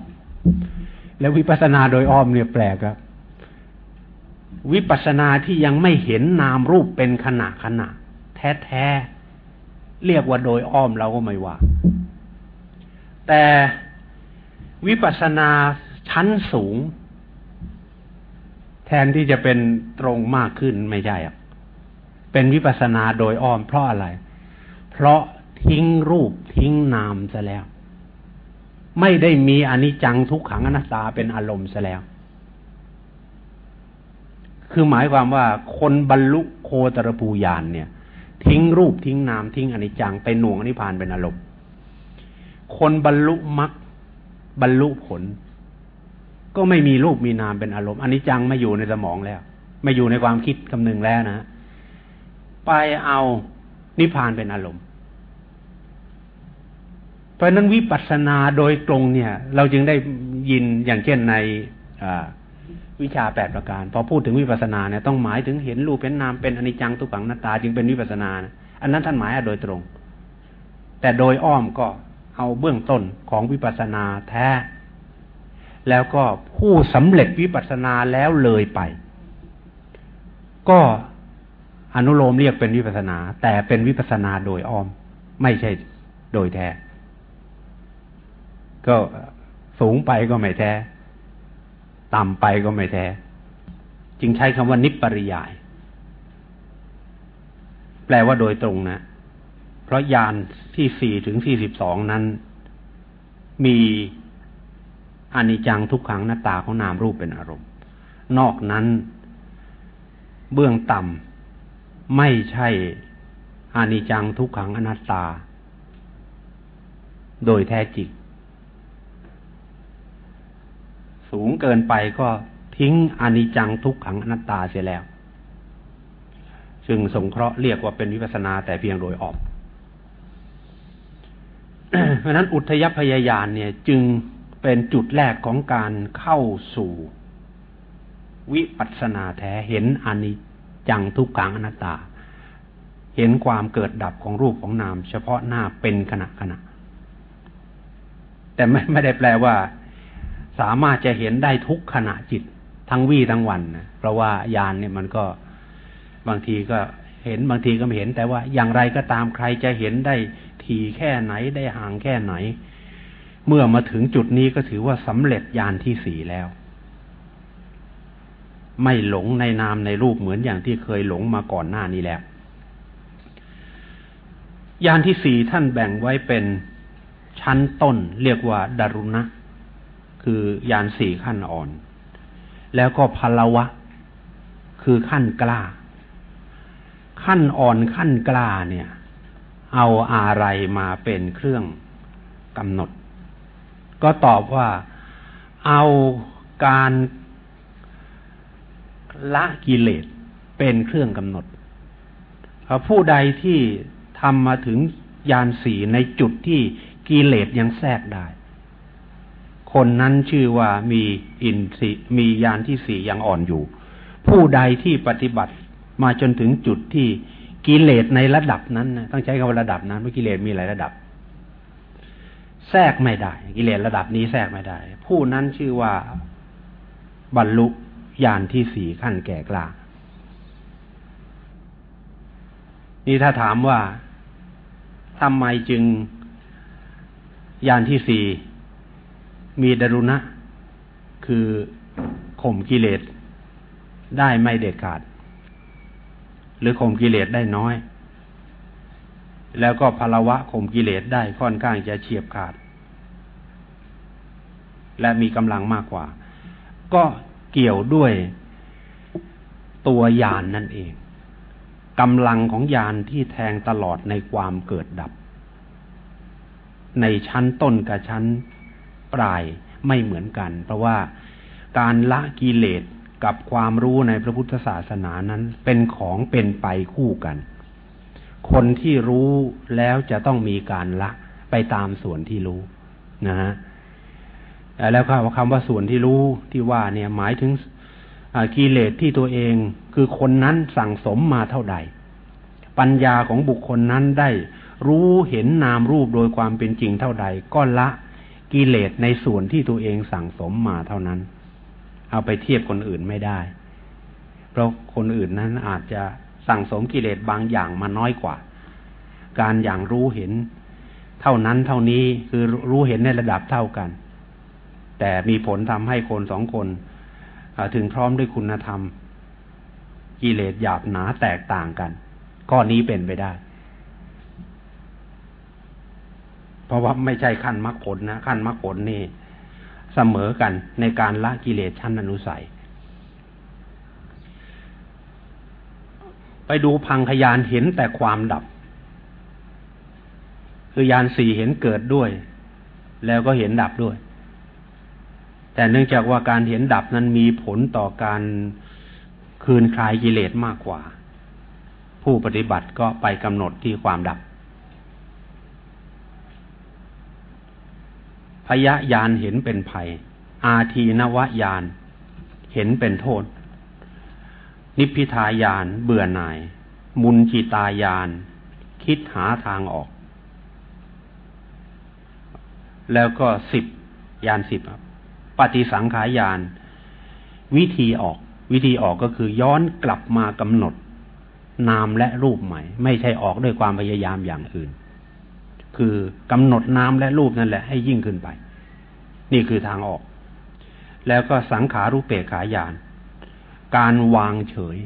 แล้ววิปัสนาโดยอ้อมเนี่ยแปลกครับวิปัสนาที่ยังไม่เห็นนามรูปเป็นขณะขณะแท้แท้เรียกว่าโดยอ้อมเราก็ไม่ว่า แต่วิปัสนาชั้นสูง แทนที่จะเป็นตรงมากขึ้นไม่ใช่อะเป็นวิปัสนาโดยอ้อมเพราะอะไร เพราะทิ้งรูปทิ้งนามซะแล้ว ไม่ได้มีอนิจจังทุกขังอนัตตาเป็นอารมณ์ซะแล้ว คือหมายความว่าคนบรรลุโคตรภูยานเนี่ย ทิ้งรูปทิ้งนามทิ้งอนิจจังไปหน่วงอนิพานเป็นอารมณ์ คนบรรลุมรรคบรรลุผล ก็ไม่มีรูปมีนามเป็นอารมณ์อันนี้จังไม่อยู่ในสมองแล้ว ไม่อยู่ในความคิดคำนึงแล้วนะไปเอานิพพานเป็นอารมณ์เพราะนั้นวิปัสสนาโดยตรงเนี่ย เราจึงได้ยินอย่างเช่นในวิชาแปดประการ พอพูดถึงวิปัสสนาเนี่ยต้องหมายถึงเห็นรูปเป็นนามเป็นอนิจจังทุกขังนาตา จึงเป็นวิปัสสนานะอันนั้นท่านหมายโดยตรง แต่โดยอ้อมก็ เอาเบื้องต้นของวิปัสสนาแท้ แล้วก็ผู้สำเร็จวิปัสสนาแล้วเลยไป ก็อนุโลมเรียกเป็นวิปัสนา แต่เป็นวิปัสนาโดยอ้อม ไม่ใช่โดยแท้ ก็สูงไปก็ไม่แท้ ต่ำไปก็ไม่แท้ จึงใช้คำว่านิปริยาย แปลว่าโดยตรงนะ เพราะยานที่สี่ถึงสี่สิบสองนั้น มีอนิจจังทุกขังหน้าตาของนามรูปเป็นอารมณ์ นอกนั้น เบื้องต่ำไม่ใช่อนิจจังทุกขังอนัตตา โดยแท้จริงสูงเกินไปก็ทิ้งอนิจจังทุกขังอนัตตาเสียแล้วซึ่งสงเคราะห์เรียกว่าเป็นวิปัสนาแต่เพียงโดยออก เพราะนั้นอุทยพยายานเนี่ย จึงเป็นจุดแรกของการเข้าสู่ วิปัสสนาแท้เห็นอนิจจังทุกขังอนัตตา เห็นความเกิดดับของรูปของนาม เฉพาะหน้าเป็นขณะขณะ แต่ไม่ไม่ได้แปลว่า สามารถจะเห็นได้ทุกขณะจิต ทั้งวี่ทั้งวันนะเพราะว่ายานเนี่ยมันก็บางทีก็เห็นบางทีก็ไม่เห็น แต่ว่าอย่างไรก็ตามใครจะเห็นได้ ทีแค่ไหนได้ห่างแค่ไหน เมื่อมาถึงจุดนี้ก็ถือว่าสำเร็จยานที่สี่แล้ว ไม่หลงในนามในรูปเหมือนอย่างที่เคยหลงมาก่อนหน้านี้แล้วยานที่สี่ท่านแบ่งไว้เป็นชั้นต้นเรียกว่าดารุณะ คือยานสี่ขั้นอ่อน แล้วก็พลวะ คือขั้นกล้า ขั้นอ่อนขั้นกล้าเนี่ย เอาอะไรมาเป็นเครื่องกำหนด ก็ตอบว่าเอาการละกิเลสเป็นเครื่องกำหนด ผู้ใดที่ทำมาถึงยานสีในจุดที่กิเลสยังแทรกได้ คนนั้นชื่อว่ามีอินทรีมียานที่สี่ยังอ่อนอยู่ ผู้ใดที่ปฏิบัติมาจนถึงจุดที่ กิเลสในระดับนั้นนะต้องใช้คำว่าระดับนั้นเพราะกิเลสมีหลายระดับ แทรกไม่ได้ กิเลสระดับนี้แทรกไม่ได้ ผู้นั้นชื่อว่าบรรลุญาณที่สี่ขั้นแก่กล้านี่ถ้าถามว่าทำไมจึงญาณที่สี่มีดรุณะ คือข่มกิเลสได้ไม่เด็ดขาด หรือข่มกิเลสได้น้อย แล้วก็ภาวะข่มกิเลสได้ค่อนข้างจะเฉียบขาด และมีกำลังมากกว่า ก็เกี่ยวด้วยตัวยานนั่นเองกำลังของยานที่แทงตลอดในความเกิดดับ ในชั้นต้นกับชั้นปลายไม่เหมือนกัน เพราะว่าการละกิเลส กับความรู้ในพระพุทธศาสนานั้นเป็นของเป็นไปคู่กัน คนที่รู้แล้วจะต้องมีการละไปตามส่วนที่รู้นะฮะแล้วคำว่าส่วนที่รู้ที่ว่าเนี่ยหมายถึงกิเลสที่ตัวเองคือคนนั้นสั่งสมมาเท่าใด ปัญญาของบุคคลนั้นได้รู้เห็นนามรูปโดยความเป็นจริงเท่าใด ก็ละกิเลสในส่วนที่ตัวเองสั่งสมมาเท่านั้น เอาไปเทียบคนอื่นไม่ได้ เพราะคนอื่นนั้นอาจจะสั่งสมกิเลสบางอย่างมาน้อยกว่า การอย่างรู้เห็น เท่านั้นเท่านี้คือรู้เห็นในระดับเท่ากัน แต่มีผลทำให้คนสองคนถึงพร้อมด้วยคุณธรรม กิเลสหยาบหนาแตกต่างกัน ข้อนี้เป็นไปได้ เพราะว่าไม่ใช่ขั้นมรรคผลนะขั้นมรรคผลนี่ เสมอกันในการละกิเลสชั้นอนุสัย ไปดูพังขยานเห็นแต่ความดับ คือยานสี่เห็นเกิดด้วย แล้วก็เห็นดับด้วย แต่เนื่องจากว่าการเห็นดับนั้นมีผลต่อการคืนคลายกิเลสมากกว่า ผู้ปฏิบัติก็ไปกำหนดที่ความดับ พยะยานเห็นเป็นภัย อาทีนวยาน เห็นเป็นโทษ นิพพิทายาน เบื่อหน่าย มุนจิตายาน คิดหาทางออก แล้วก็สิบยานสิบครับปฏิสังขายาน วิธีออก วิธีออกก็คือย้อนกลับมากำหนด นามและรูปใหม่ ไม่ใช่ออกด้วยความพยายามอย่างอื่น คือกำหนดนาและรูปนั่นแหละ ให้ยิ่งขึ้นไป นี่คือทางออก แล้วก็สังขารูปเปกขายาน การวางเฉย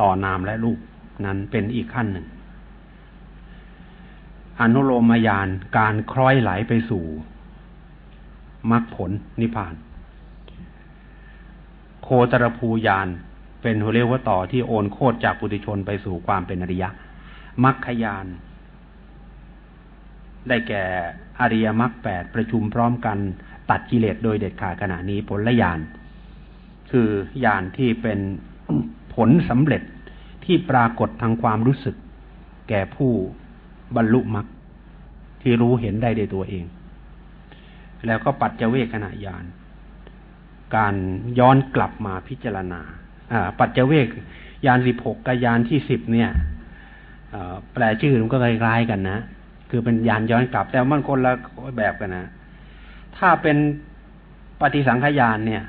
ต่อนามและรูปนั้นเป็นอีกขั้นหนึ่ง อนุโลมยานการคล้อยไหลไปสู่มรรคผลนิพพาน โคตรภูยานเป็นหัวเรียกว่าต่อที่โอนโคตรจากปุถุชนไปสู่ความเป็นอริยะมรรคยาน ได้แก่อริยมรรคแปดประชุมพร้อมกันตัดกิเลสโดยเด็ดขาดขณะนี้ผลละยาน คือยานที่เป็นผลสำเร็จที่ปรากฏทางความรู้สึก แก่ผู้บรรลุมรรคที่รู้เห็นได้ในตัวเอง แล้วก็ปัจเจเวกขณะยานการย้อนกลับมาพิจารณาปัจเจเวกยานสิบหกกับยานที่สิบเนี่ยแปลชื่อมันก็คล้ายๆกันนะ คือเป็นยานย้อนกลับ แต่มันคนละแบบกันนะ ถ้าเป็นปฏิสังขยานเนี่ย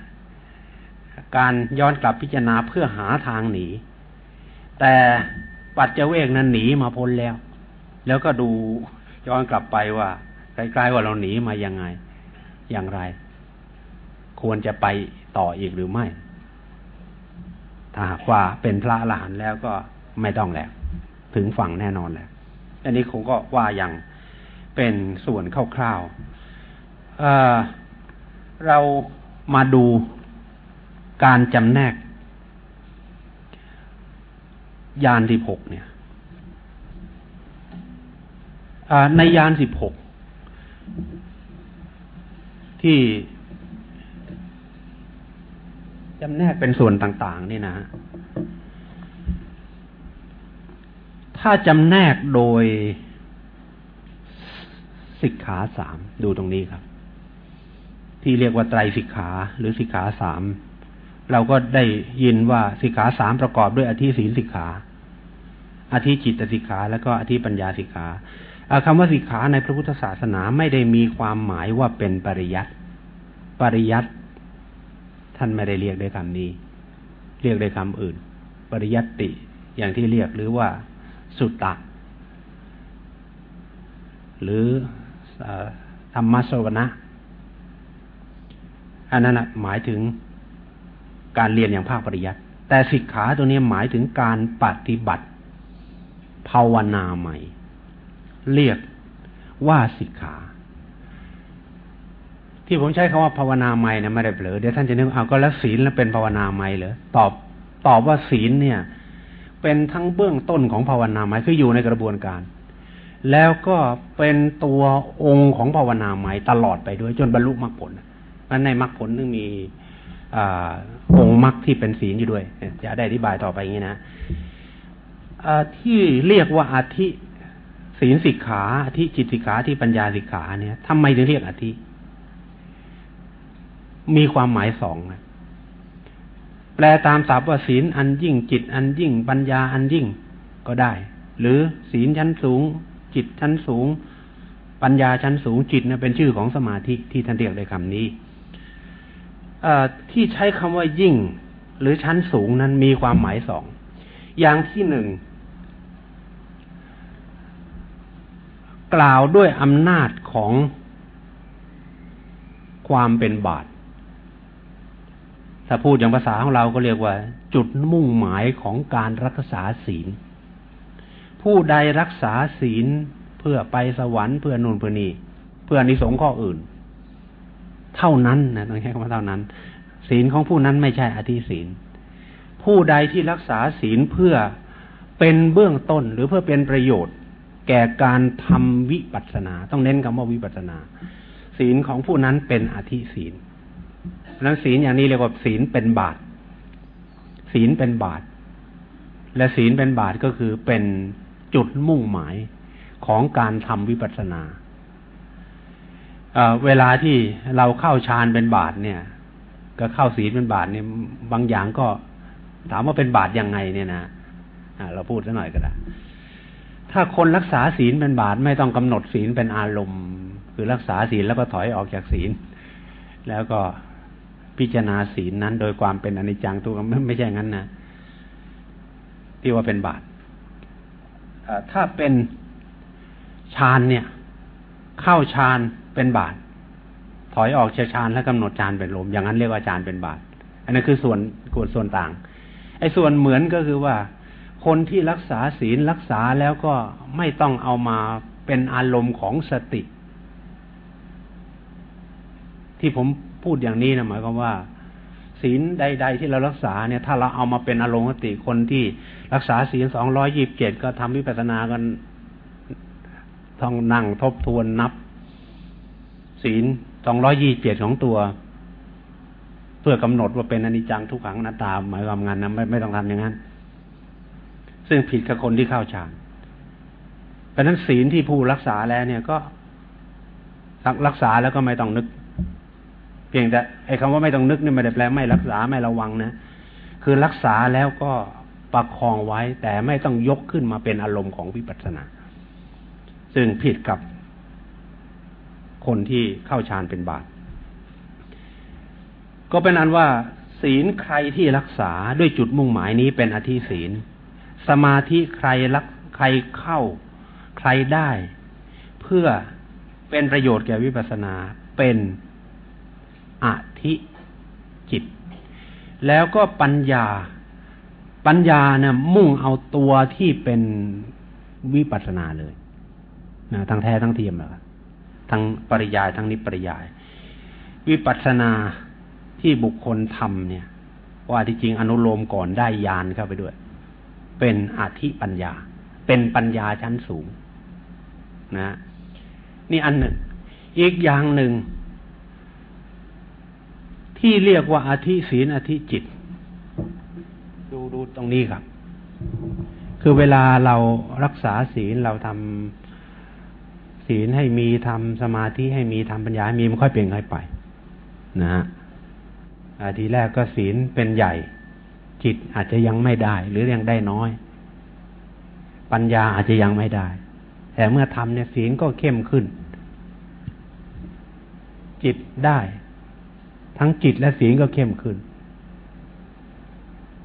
การย้อนกลับพิจารณาเพื่อหาทางหนี แต่ปัจเจเวกนั้นหนีมาพ้นแล้ว แล้วก็ดูย้อนกลับไปว่าใกล้ๆว่าเราหนีมายังไง อย่างไร ควรจะไปต่ออีกหรือไม่ ถ้าหากว่าเป็นพระอรหันต์แล้วก็ไม่ต้องแล้ว ถึงฝั่งแน่นอนแล้ว อันนี้คงก็ว่าอย่างเป็นส่วนคร่าวๆเเรามาดูการจำแนก ยานสิบหกเนี่ยในยานสิบหกที่จำแนกเป็นส่วนต่าง ๆ นี่นะ ถ้าจำแนกโดยสิกขาสามดูตรงนี้ครับ ที่เรียกว่าไตรสิกขาหรือสิกขาสามเราก็ได้ยินว่าสิกขาสามประกอบด้วยอธิศีลสิกขาอธิจิตสิกขาแล้วก็อธิปัญญาสิกขาคำว่าสิกขาในพระพุทธศาสนาไม่ได้มีความหมายว่าเป็นปริยัติปริยัติท่านไม่ได้เรียกด้วยคำนี้ เรียกด้วยคำอื่น ปริยัติอย่างที่เรียกหรือว่า สุตตะ หรือธรรมสวนะอันนั้นหมายถึงการเรียนอย่างภาคปริยัติแต่สิกขาตัวนี้หมายถึงการปฏิบัติ ภาวนาใหม่ เรียกว่าสิกขา ที่ผมใช้คำว่าภาวนาใหม่เนี่ยไม่ได้เปลือเดี๋ยวท่านจะนึกเอาก็แล้วศีลแล้วเป็นภาวนาใหม่เหรอตอบตอบว่าศีลเนี่ย เป็นทั้งเบื้องต้นของภาวนาใหม่คืออยู่ในกระบวนการ แล้วก็เป็นตัวองค์ของภาวนาใหม่ตลอดไปด้วยจนบรรลุมรรคผลมันในมรรคผลนึงมีองค์มรรคที่เป็นศีลอยู่ด้วย จะได้อธิบายต่อไปอย่างนี้นะที่เรียกว่าอาทิศีลสิกขาอาทิจิตสิกขาที่ปัญญาสิกขาเนี่ยทำไมถึงเรียกอาทิมีความหมายสอง แปลตามศัพท์ว่าศีลอันยิ่งจิตอันยิ่งปัญญาอันยิ่งก็ได้ หรือศีลชั้นสูง จิตชั้นสูง ปัญญาชั้นสูงจิตเนี่ยเป็นชื่อของสมาธิที่ท่านเรียกในคำนี้ที่ใช้คำว่ายิ่ง หรือชั้นสูงนั้นมีความหมายสอง อย่างที่หนึ่งกล่าวด้วยอำนาจของความเป็นบาต ถ้าพูดอย่างภาษาของเราก็เรียกว่า จุดมุ่งหมายของการรักษาศีล ผู้ใดรักษาศีลเพื่อไปสวรรค์เพื่อนูนเพื่อนีเพื่อนิสงข้ออื่น เท่านั้นนะต้องใช้คำว่าเท่านั้น ศีลของผู้นั้นไม่ใช่อธิศีล ผู้ใดที่รักษาศีลเพื่อเป็นเบื้องต้นหรือเพื่อเป็นประโยชน์ แก่การทำวิปัสสนา ต้องเน้นคำว่าวิปัสสนา ศีลของผู้นั้นเป็นอธิศีล นั้นศีลอย่างนี้เรียกว่าศีลเป็นบาตศีลเป็นบาตและศีลเป็นบาตก็คือเป็นจุดมุ่งหมายของการทำวิปัสสนาเวลาที่เราเข้าฌานเป็นบาทเนี่ย ก็เข้าศีลเป็นบาทเนี่ย บางอย่างก็ถามว่าเป็นบาทยังไงเนี่ยนะเราพูดสักหน่อยก็ได้ถ้าคนรักษาศีลเป็นบาทไม่ต้องกำหนดศีลเป็นอารมณ์ คือรักษาศีลแล้วก็ถอยออกจากศีล แล้วก็ พิจารณาศีลนั้น โดยความเป็นอนิจจังตัวไม่ไม่ใช่งั้นนะที่ว่าเป็นบาทถ้าเป็นฌานเนี่ย เข้าฌานเป็นบาทถอยออกเชฌานแล้วกำหนดฌานเป็นลมอย่างนั้นเรียกว่าฌานเป็นบาทอันนั้นคือส่วนกดส่วนต่าง ไอ้ส่วนเหมือนก็คือว่า คนที่รักษาศีลรักษาแล้วก็ไม่ต้องเอามาเป็นอารมณ์ของสติ ที่ผม พูดอย่างนี้นะหมายความว่า ศีลใด ๆ ที่เรารักษาเนี่ย ถ้าเราเอามาเป็นอารมณ์สติคนที่รักษาศีลสองร้อยยีิบเจ็ดก็ทำวิปัสสนากันต้องนั่งทบทวนนับ ศีลสองร้อยี่เจ็ดของตัว เพื่อกำหนดว่าเป็นอนิจจังทุกขังนาตาหมายความงานนะไม่ไม่ต้องทำอย่างนั้น ซึ่งผิดกับคนที่เข้าฌานเพราะนั้นศีลที่ผู้รักษาแล้วเนี่ยก็รักษาแล้วก็ไม่ต้องนึก เพียงแต่ไอ้คำว่าไม่ต้องนึกนี่ไม่ได้แปลไม่รักษาไม่ระวังนะคือรักษาแล้วก็ประคองไว้ แต่ไม่ต้องยกขึ้นมาเป็นอารมณ์ของวิปัสสนา ซึ่งผิดกับคนที่เข้าฌานเป็นบาตก็เป็นอันว่าศีลใครที่รักษาด้วยจุดมุ่งหมายนี้เป็นอธิศีล สมาธิใครรักใครเข้า ใครได้ เพื่อเป็นประโยชน์แก่วิปัสสนาเป็น อธิจิต แล้วก็ปัญญา ปัญญาเนี่ยมุ่งเอาตัวที่เป็นวิปัสสนาเลยนะทั้งแท้ทั้งเทียมเลยทั้งปริยายทั้งนิปริยาย วิปัสสนาที่บุคคลทำเนี่ย ว่าที่จริงอนุโลมก่อนได้ยานเข้าไปด้วย เป็นอธิปัญญา เป็นปัญญาชั้นสูง นะ นี่อันหนึ่ง อีกอย่างหนึ่ง ที่เรียกว่าอธิศีลอธิจิต ดูดูตรงนี้ครับ คือเวลาเรารักษาศีลเราทำศีลให้มีทำสมาธิให้มีทำปัญญาให้มีมันค่อยเปลี่ยนค่อยไป นะฮะทีแรกก็ศีลเป็นใหญ่ จิตอาจจะยังไม่ได้ หรือยังได้น้อย ปัญญาอาจจะยังไม่ได้ แต่เมื่อทำเนี่ยศีลก็เข้มขึ้น จิตได้ ทั้งจิตและศีลก็เข้มขึ้น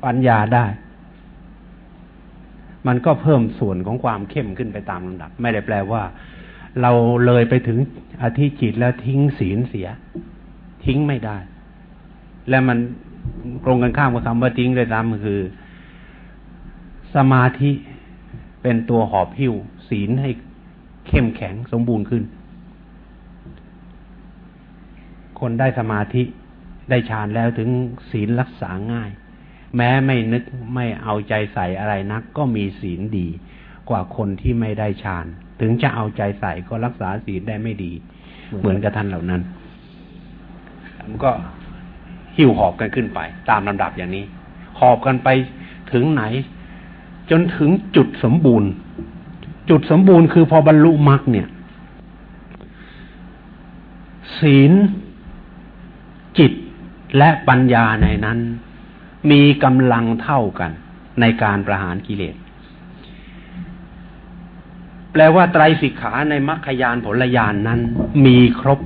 ปัญญาได้ มันก็เพิ่มส่วนของความเข้มขึ้นไปตามลำดับ ไม่ได้แปลว่า เราเลยไปถึงอธิจิตแล้วทิ้งศีลเสีย ทิ้งไม่ได้ และมันตรงกันข้ามกับคำว่าทิ้งเลยซ้ำคือ สมาธิเป็นตัวหอบหิ้วศีลให้เข้มแข็งสมบูรณ์ขึ้น คนได้สมาธิ ได้ฌานแล้วถึงศีลรักษาง่าย แม้ไม่นึกไม่เอาใจใส่อะไรนัก ก็มีศีลดี กว่าคนที่ไม่ได้ฌาน ถึงจะเอาใจใส่ก็รักษาศีลได้ไม่ดี เหมือนกับท่านเหล่านั้นมันก็หิ้วหอบกันขึ้นไป ตามลำดับอย่างนี้ หอบกันไปถึงไหน จนถึงจุดสมบูรณ์ จุดสมบูรณ์คือพอบรรลุมรรคเนี่ย ศีล และปัญญาในนั้น มีกำลังเท่ากันในการประหารกิเลส แปลว่าไตรสิกขาในมรรคยานผลยานนั้น มีครบ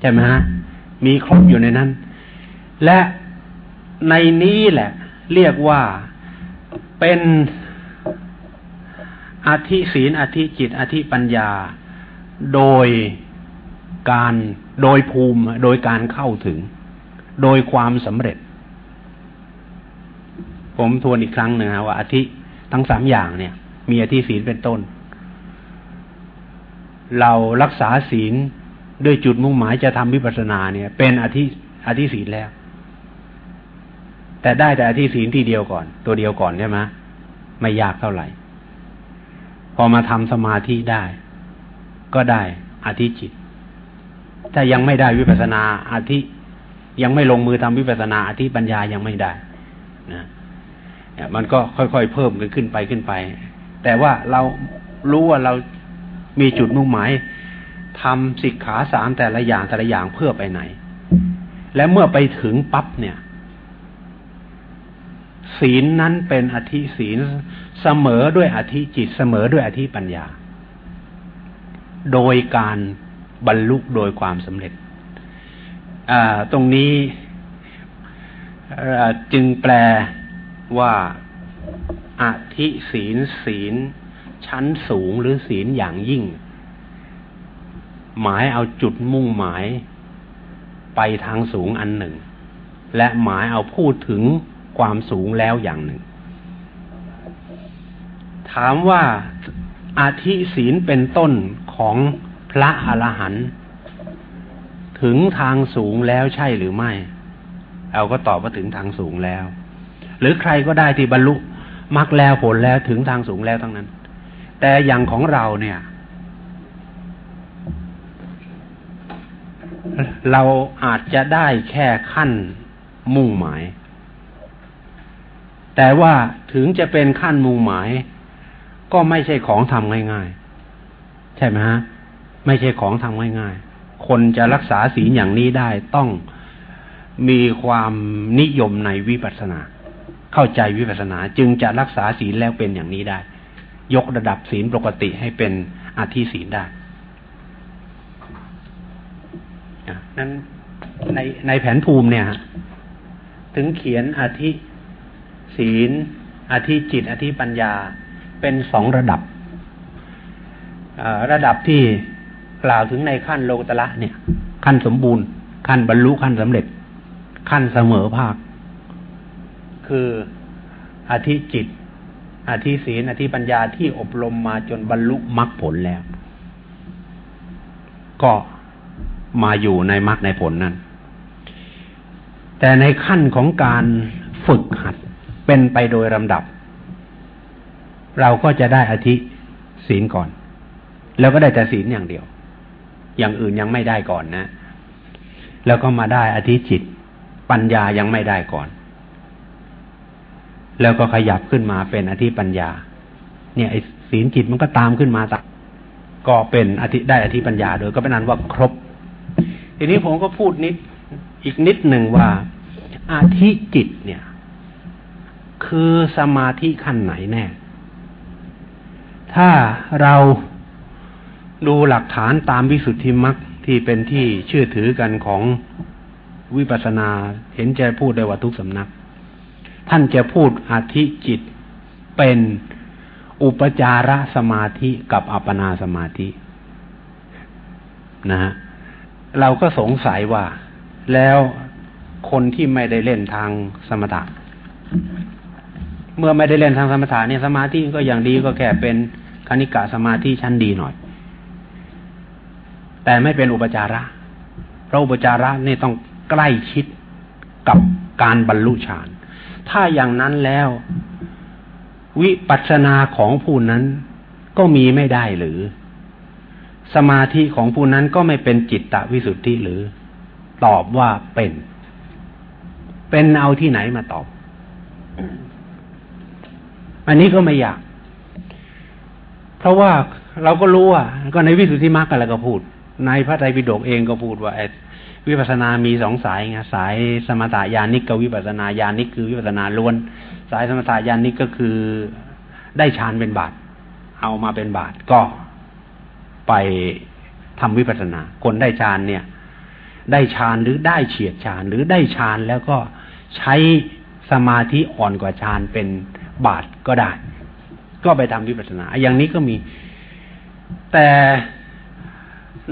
ใช่ไหมฮะ มีครบอยู่ในนั้น และในนี้แหละ เรียกว่าเป็นอธิศีลอธิจิต อธิปัญญา โดยการโดยภูมิโดยการเข้าถึง โดยความสำเร็จ ผมทวนอีกครั้งหนึ่งนะว่าอธิทั้งสามอย่างเนี่ย มีอธิศีลเป็นต้น เรารักษาศีลด้วยจุดมุ่งหมายจะทำวิปัสสนาเนี่ย เป็นอธิอธิศีลแล้ว แต่ได้แต่อธิศีลที่เดียวก่อน ตัวเดียวก่อนใช่ไหมไม่ยากเท่าไหร่ พอมาทำสมาธิได้ ก็ได้อธิจิต ถ้ายังไม่ได้วิปัสสนาอธิ ยังไม่ลงมือทำวิปัสสนาอธิปัญญายังไม่ได้นะมันก็ค่อยๆเพิ่มกันขึ้นไปขึ้นไป แต่ว่าเรารู้ว่าเรามีจุดมุ่งหมายทำสิกขาสามแต่ละอย่างแต่ละอย่างเพื่อไปไหน และเมื่อไปถึงปั๊บเนี่ย ศีลนั้นเป็นอธิศีลเสมอด้วยอธิจิตเสมอด้วยอธิปัญญา โดยการบรรลุโดยความสำเร็จ ตรงนี้จึงแปลว่าอธิศีลศีล ชั้นสูงหรือศีลอย่างยิ่ง หมายเอาจุดมุ่งหมายไปทางสูงอันหนึ่ง และหมายเอาพูดถึงความสูงแล้วอย่างหนึ่ง ถามว่าอาธิศีลเป็นต้นของพระอรหันต์ ถึงทางสูงแล้วใช่หรือไม่ เอาก็ตอบว่าถึงทางสูงแล้ว หรือใครก็ได้ที่บรรลุมักแล้วผลแล้วถึงทางสูงแล้วทั้งนั้น แต่อย่างของเราเนี่ย เราอาจจะได้แค่ขั้นมุ่งหมาย แต่ว่าถึงจะเป็นขั้นมุ่งหมาย ก็ไม่ใช่ของทำง่าย ๆ ใช่ไหมฮะ ไม่ใช่ของทำง่ายๆ คนจะรักษาศีลอย่างนี้ได้ต้องมีความนิยมในวิปัสสนา เข้าใจวิปัสสนาจึงจะรักษาศีลแล้วเป็นอย่างนี้ได้ ยกระดับศีลปกติให้เป็นอาธิศีลได้นั้นในในแผนภูมิเนี่ยถึงเขียนอาธิศีลอาธิจิตอาธิปัญญาเป็นสองระดับระดับที่ กล่าวถึงในขั้นโลกตละเนี่ย ขั้นสมบูรณ์ ขั้นบรรลุขั้นสำเร็จ ขั้นเสมอภาค คืออธิจิต อธิศีลอธิปัญญาที่อบรมมาจนบรรลุมรรคผลแล้ว ก็มาอยู่ในมรรคในผลนั้น แต่ในขั้นของการฝึกหัดเป็นไปโดยลำดับ เราก็จะได้อธิศีลก่อน แล้วก็ได้แต่ศีลอย่างเดียว อย่างอื่นยังไม่ได้ก่อนนะ แล้วก็มาได้อธิจิต ปัญญายังไม่ได้ก่อน แล้วก็ขยับขึ้นมาเป็นอธิปัญญา เนี่ยไอ้ศีลจิตมันก็ตามขึ้นมาตักก็เป็นอธิได้อธิปัญญาโดยก็เป็นนั้นว่าครบ ทีนี้ผมก็พูดนิดอีกนิดหนึ่งว่าอธิจิตเนี่ย คือสมาธิขั้นไหนแน่ ถ้าเรา ดูหลักฐานตามวิสุทธิมรรคที่เป็นที่เชื่อถือกันของวิปัสสนาเห็นใจพูดได้ว่าทุกสำนัก ท่านจะพูดอธิจิตเป็นอุปจารสมาธิกับอัปปนาสมาธินะฮะเราก็สงสัยว่า แล้วคนที่ไม่ได้เล่นทางสมถะเมื่อไม่ได้เล่นทางสมถะเนี่ยสมาธิก็อย่างดีก็แค่เป็นคณิกะสมาธิชั้นดีหน่อย แต่ไม่เป็นอุปจาระ เพราะอุปจาระนี่ต้องใกล้ชิดกับการบรรลุฌาน ถ้าอย่างนั้นแล้ว วิปัสสนาของผู้นั้นก็มีไม่ได้หรือ สมาธิของผู้นั้นก็ไม่เป็นจิตตวิสุทธิหรือ ตอบว่าเป็น เป็นเอาที่ไหนมาตอบ อันนี้ก็ไม่อยาก เพราะว่าเราก็รู้ว่าก็ในวิสุทธิมรรคอะไรก็พูด ในพระไตรปิฎกเองก็พูดว่าวิปัสนามีสองสายไงสายสมถะญาณิกกับวิปัสนาญาณิกคือวิปัสนาล้วน สายสมถะญาณิกก็คือได้ฌานเป็นบาท เอามาเป็นบาทก็ไปทำวิปัสนา คนได้ฌานเนี่ย ได้ฌานหรือได้เฉียดฌานหรือได้ฌานแล้วก็ใช้สมาธิอ่อนกว่าฌานเป็นบาทก็ได้ ก็ไปทำวิปัสนา อย่างนี้ก็มี แต่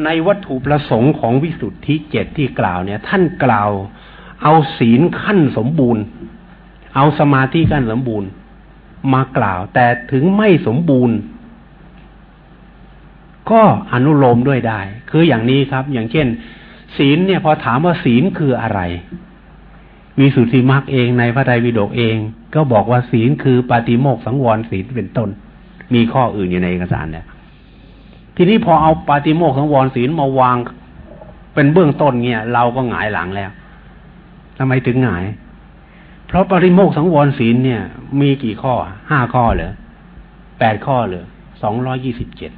ในวัตถุประสงค์ของวิสุทธิเจ็ดที่กล่าวเนี่ย ท่านกล่าว เอาศีลขั้นสมบูรณ์ เอาสมาธิขั้นสมบูรณ์ มากล่าว แต่ถึงไม่สมบูรณ์ ก็อนุโลมด้วยได้ คืออย่างนี้ครับ อย่างเช่น ศีลเนี่ยพอถามว่าศีลคืออะไรวิสุทธิมรรคเองในพระไตรปิฎกเอง ก็บอกว่าศีลคือปาติโมกสังวรศีลเป็นต้น มีข้ออื่นอยู่ในเอกสารเนี่ย ทีนี้พอเอาปาติโมกสังวรศีลมาวาง เป็นเบื้องต้นเนี่ย เราก็หงายหลังแล้วทำไมถึงหงาย เพราะปริโมกสังวรศีลเนี่ย มีกี่ข้อห้าข้อเหรอแปดข้อเหรอสองร้อยี่สิบเจ็ด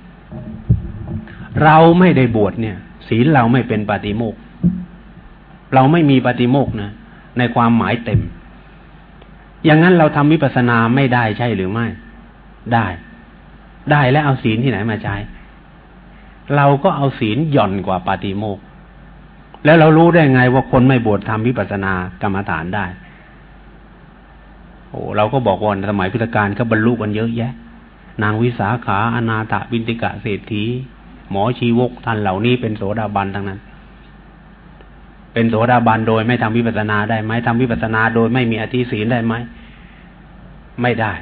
เราไม่ได้บวชเนี่ย ศีลเราไม่เป็นปาติโมกเราไม่มีปาติโมกนะในความหมายเต็ม อย่างนั้นเราทำวิปัสสนาไม่ได้ใช่หรือไม่ ได้ ได้แล้วเอาศีลที่ไหนมาใช้ เราก็เอาศีลหย่อนกว่าปาติโมก แล้วเรารู้ได้ไงว่าคนไม่บวชทำวิปัสสนากรรมฐานได้ โอ้เราก็บอกว่าสมัยพุทธกาลก็บรรลุกันเยอะแยะ นางวิสาขาอนาถบินติกะเศรษฐี หมอชีวกท่านเหล่านี้เป็นโสดาบันทั้งนั้น เป็นโสดาบันโดยไม่ทำวิปัสสนาได้ไหมทำวิปัสสนาโดยไม่มีอธิศีลได้ไหมไม่ได้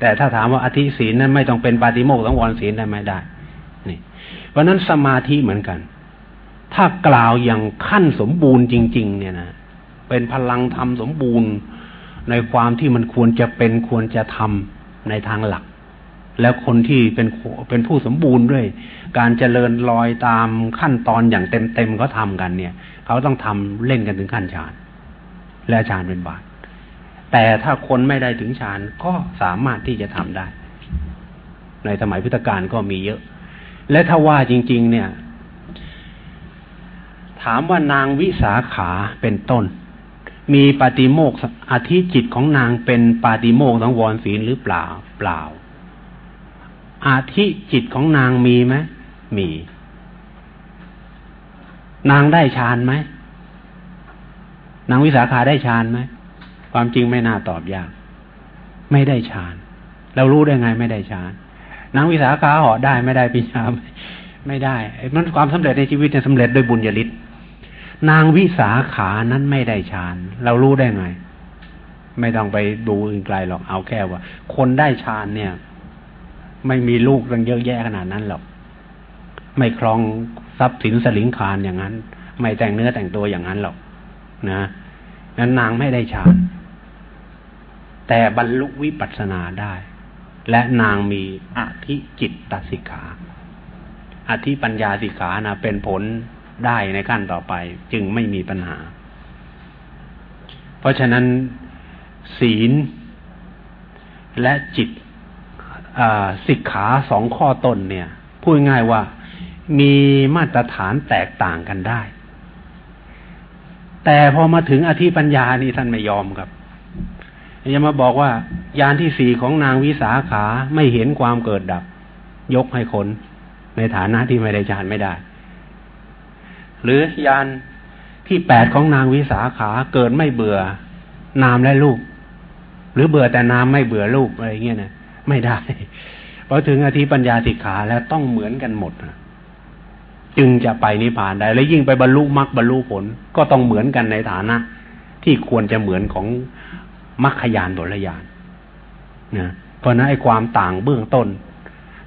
แต่ถ้าถามว่าอธิศีลนั้นไม่ต้องเป็นปาติโมกข์สังวรศีลได้ไหมได้ เพราะนั้นสมาธิเหมือนกัน ถ้ากล่าวอย่างขั้นสมบูรณ์จริง ๆ เนี่ยนะเป็นพลังธรรมสมบูรณ์ในความที่มันควรจะเป็นควรจะทำในทางหลัก แล้วคนที่เป็นเป็นผู้สมบูรณ์ด้วย การเจริญรอยตามขั้นตอนอย่างเต็มๆเขาทากันเนี่ย เขาต้องทำเล่นกันถึงขั้นฌาน และฌานเป็นบาทแต่ถ้าคนไม่ได้ถึงฌานก็สามารถที่จะทำได้ ในสมัยพุทธกาลก็มีเยอะ และถ้าว่าจริง ๆ เนี่ย ถามว่านางวิสาขาเป็นต้น มีปาติโมกอธิจิตของนางเป็นปาติโมกสังวรศีลหรือเปล่า เปล่าอาธิจิตของนางมีไหมมี นางได้ฌานไหม นางวิสาขาได้ฌานไหม ความจริงไม่น่าตอบยาก ไม่ได้ฌาน เรารู้ได้ไงไม่ได้ฌาน นางวิสาขาเหาะได้ไม่ได้ปิญญาไม่ได้มันความสำเร็จในชีวิตเนี่ยสำเร็จด้วยบุญญาลิศนางวิสาขานั้นไม่ได้ฌาน เรารู้ได้ไง ไม่ต้องไปดูอื่นไกลหรอกเอาแค่ว่า คนได้ฌานเนี่ย ไม่มีลูกตั้งเยอะแยะขนาดนั้นหรอก ไม่ครองทรัพย์สินสลิงคารอย่างนั้น ไม่แต่งเนื้อแต่งตัวอย่างนั้นหรอก นะนั้นนางไม่ได้ฌาน แต่บรรลุวิปัสสนาได้ และนางมีอธิจิตตสิกขาอธิปัญญาสิกขานะเป็นผลได้ในขั้นต่อไป จึงไม่มีปัญหา เพราะฉะนั้นศีลและจิตสิกขาสองข้อต้นเนี่ย พูดง่ายว่ามีมาตรฐานแตกต่างกันได้ แต่พอมาถึงอธิปัญญานี่ท่านไม่ยอมครับ จะมาบอกว่ายานที่สี่ของนางวิสาขาไม่เห็นความเกิดดับ ยกให้คนในฐานะที่ไม่ได้ฌานไม่ได้ หรือยานที่แปดของนางวิสาขาเกิดไม่เบื่อ นามและรูปหรือเบื่อแต่นามไม่เบื่อรูปอะไรเงี้ยนะไม่ได้พอถึงอธิปัญญาสิกขาแล้วต้องเหมือนกันหมดจึงจะไปนิพพานได้ และยิ่งไปบรรลุมรรคบรรลุผล ก็ต้องเหมือนกันในฐานะ ที่ควรจะเหมือนของ มรรคยานบรยานนะเพราะนั้นไอ้ความต่างเบื้องต้น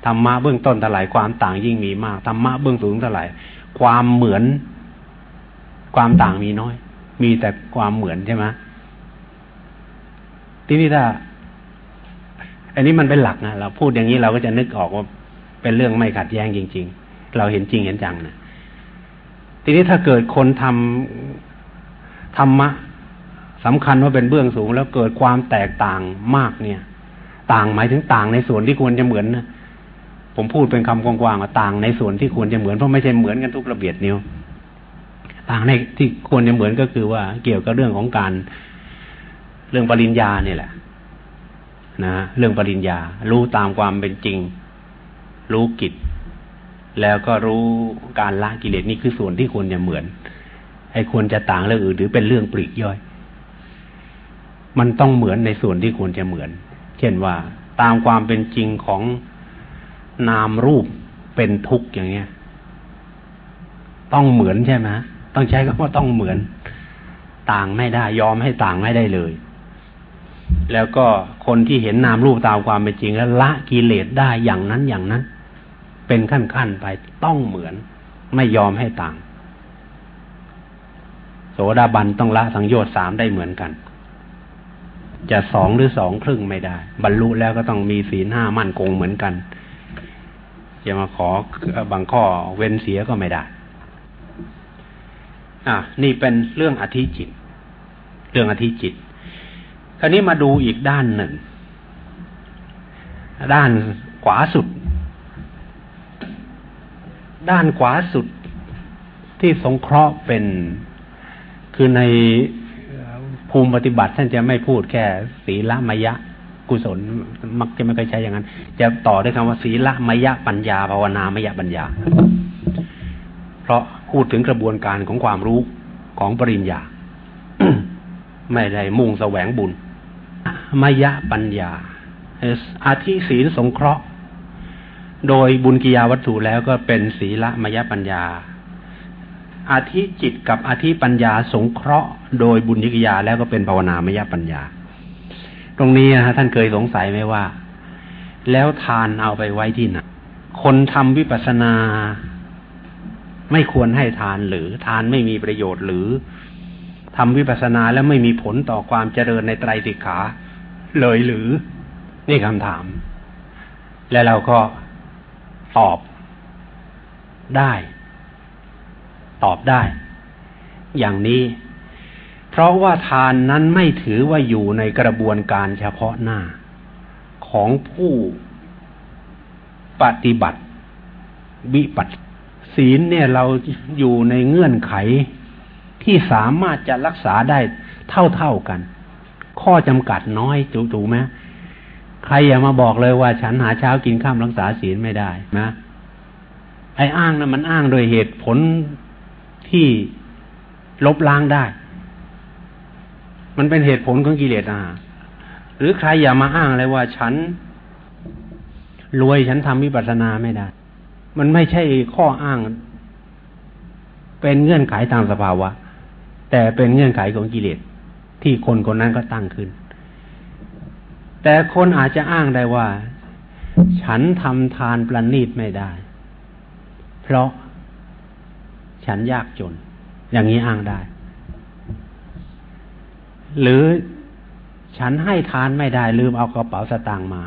ธรรมะเบื้องต้นเท่าไหร่ความต่างยิ่งมีมากธรรมะเบื้องสูงเท่าไหร่ความเหมือน ความต่างมีน้อย มีแต่ความเหมือนใช่ไหมทีนี้ถ้าอันนี้มันเป็นหลักนะเราพูดอย่างนี้เราก็จะนึกออกว่าเป็นเรื่องไม่ขัดแย้งจริง ๆ เราเห็นจริงเห็นจังนะทีนี้ถ้าเกิดคนทำธรรมะ สำคัญว่าเป็นเบื้องสูง แล้วเกิดความแตกต่างมากเนี่ย ต่างหมายถึงต่างในส่วนที่ควรจะเหมือนนะผมพูดเป็นคำกว้างๆว่าต่างในส่วนที่ควรจะเหมือนเพราะไม่ใช่เหมือนกันทุกระเบียดนิ้ว ต่างในที่ควรจะเหมือนก็คือว่าเกี่ยวกับเรื่องของการเรื่องปริญญาเนี่ยแหละนะเรื่องปริญญา รู้ตามความเป็นจริง รู้กิจ แล้วก็รู้การละกิเลสนี่คือส่วนที่ควรจะเหมือนไอ้ควรจะต่างเรื่องอื่นหรือเป็นเรื่องปลีกย่อย มันต้องเหมือนในส่วนที่ควรจะเหมือน เช่นว่าตามความเป็นจริงของนามรูปเป็นทุกข์อย่างเงี้ย ต้องเหมือนใช่ไหมต้องใช้คำว่าต้องเหมือน ต่างไม่ได้ ยอมให้ต่างไม่ได้เลย แล้วก็คนที่เห็นนามรูปตามความเป็นจริงแล้วละกิเลสได้อย่างนั้นอย่างนั้น เป็นขั้นขั้นไปต้องเหมือน ไม่ยอมให้ต่าง โสดาบันต้องละสังโยชน์สามได้เหมือนกัน จะสองหรือสองครึ่งไม่ได้ บรรลุแล้วก็ต้องมีศีลห้ามั่นคงเหมือนกัน จะมาขอบางข้อเว้นเสียก็ไม่ได้ อะ นี่เป็นเรื่องอธิจิต เรื่องอธิจิต คราวนี้มาดูอีกด้านหนึ่ง ด้านขวาสุด ด้านขวาสุดที่สงเคราะห์เป็นคือใน ภูมิปฏิบัติท่านจะไม่พูดแค่ศีลมยะกุศล มักจะไม่เคยใช้อย่างนั้น จะต่อด้วยคำว่าศีลมยะปัญญาภาวนามยะปัญญา เพราะพูดถึงกระบวนการของความรู้ของปริญญา ไม่ได้มุ่งแสวงบุญมยะปัญญาอาทิศีลสงเคราะห์ โดยบุญกิยาวัตถุแล้วก็เป็นศีละมยะปัญญา อาทิจิตกับอาทิปัญญาสงเคราะห์ โดยบุญกิกยาแล้วก็เป็นภาวนามยะปัญญา ตรงนี้นะท่านเคยสงสัยไหมว่า แล้วทานเอาไปไว้ที่ไหนคนทำวิปัสสนา ไม่ควรให้ทานหรือทานไม่มีประโยชน์หรือทำวิปัสสนาแล้วไม่มีผลต่อความเจริญในไตรสิกขา เลยหรือนี่คำถาม และเราก็ตอบได้ ตอบได้ อย่างนี้ เพราะว่าทานนั้นไม่ถือว่าอยู่ในกระบวนการเฉพาะหน้า ของผู้ปฏิบัติวิปัสศีลเนี่ยเราอยู่ในเงื่อนไขที่สามารถจะรักษาได้เท่าๆกัน ข้อจำกัดน้อยจูๆไหมใครอย่ามาบอกเลยว่าฉันหาเช้ากินข้ามรักษาศีลไม่ได้นะไอ้อ้างนะั้นมันอ้างโดยเหตุผล ที่ลบล้างได้ มันเป็นเหตุผลของกิเลสอะหรือใครอย่ามาอ้างเลยว่าฉันรวยฉันทำวิปัสสนาไม่ได้ มันไม่ใช่ข้ออ้าง เป็นเงื่อนไขทางสภาวะ แต่เป็นเงื่อนไขของกิเลสที่คนคนนั้นก็ตั้งขึ้น แต่คนอาจจะอ้างได้ว่า ฉันทำทานประณีตไม่ได้ เพราะ ฉันยากจน อย่างนี้อ้างได้ หรือฉันให้ทานไม่ได้ ลืมเอากระเป๋าสตางค์มา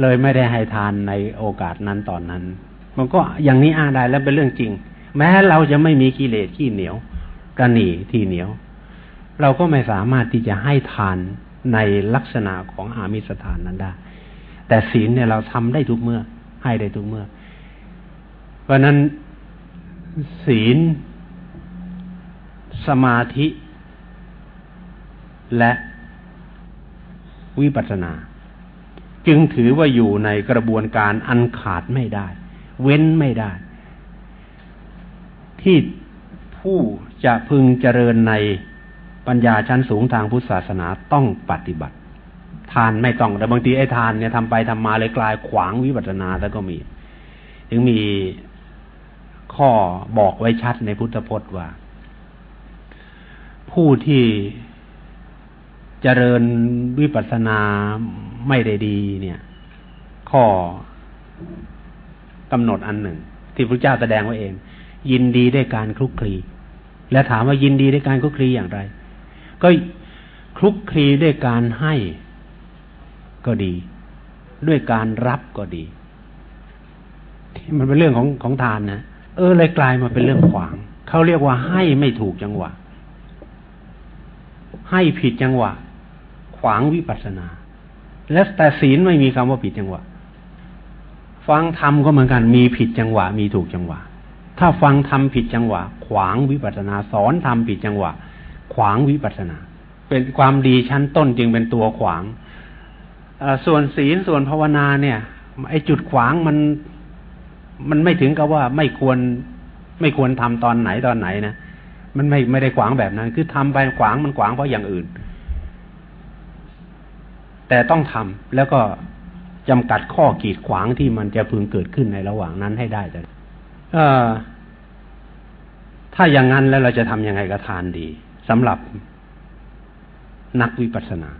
เลยไม่ได้ให้ทานในโอกาสนั้นตอนนั้น มันก็อย่างนี้อ้างได้แล้วเป็นเรื่องจริง แม้เราจะไม่มีกิเลสที่เหนียวกระหนีที่เหนียว เราก็ไม่สามารถที่จะให้ทานในลักษณะของอามิสถานนั้นได้ แต่ศีลเนี่ยเราทำได้ทุกเมื่อ ให้ได้ทุกเมื่อ เพราะนั้น ศีล สมาธิ และวิปัสสนา จึงถือว่าอยู่ในกระบวนการอันขาดไม่ได้ เว้นไม่ได้ ที่ผู้จะพึงเจริญในปัญญาชั้นสูงทางพุทธศาสนาต้องปฏิบัติ ทานไม่ต้องแต่บางทีไอ้ทานเนี่ยทำไปทำมาเลยกลายขวางวิปัสสนาแล้วก็มี ถึงมี ข้อบอกไว้ชัดในพุทธพจน์ว่า ผู้ที่เจริญวิปัสสนาไม่ได้ดี เนี่ย ข้อกำหนดอันหนึ่ง ที่พระเจ้าแสดงไว้เอง ยินดีได้การคลุกคลี และถามว่ายินดีได้การคลุกคลีอย่างไร ก็คลุกคลีด้วยการให้ก็ดี ด้วยการรับก็ดี มันเป็นเรื่องของของทานนะ เออเลยกลายมาเป็นเรื่องขวาง เขาเรียกว่าให้ไม่ถูกจังหวะ ให้ผิดจังหวะ ขวางวิปัสสนา และแต่ศีลไม่มีคำว่าผิดจังหวะ ฟังธรรมก็เหมือนกัน มีผิดจังหวะ มีถูกจังหวะ ถ้าฟังธรรมผิดจังหวะ ขวางวิปัสสนา สอนธรรมผิดจังหวะ ขวางวิปัสสนา เป็นความดีชั้นต้นจึงเป็นตัวขวางส่วนศีลส่วนภาวนาเนี่ยไอ้จุดขวางมัน มันไม่ถึงกับว่าไม่ควรไม่ควรทำตอนไหนตอนไหนนะมันไม่ไม่ได้ขวางแบบนั้น คือทำไปขวางมันขวางเพราะอย่างอื่น แต่ต้องทำแล้วก็จำกัดข้อกีดขวางที่มันจะพึงเกิดขึ้นในระหว่างนั้นให้ได้แต่เออถ้าอย่างนั้นแล้วเราจะทำยังไงกับทานดีสำหรับนักวิปัสสนา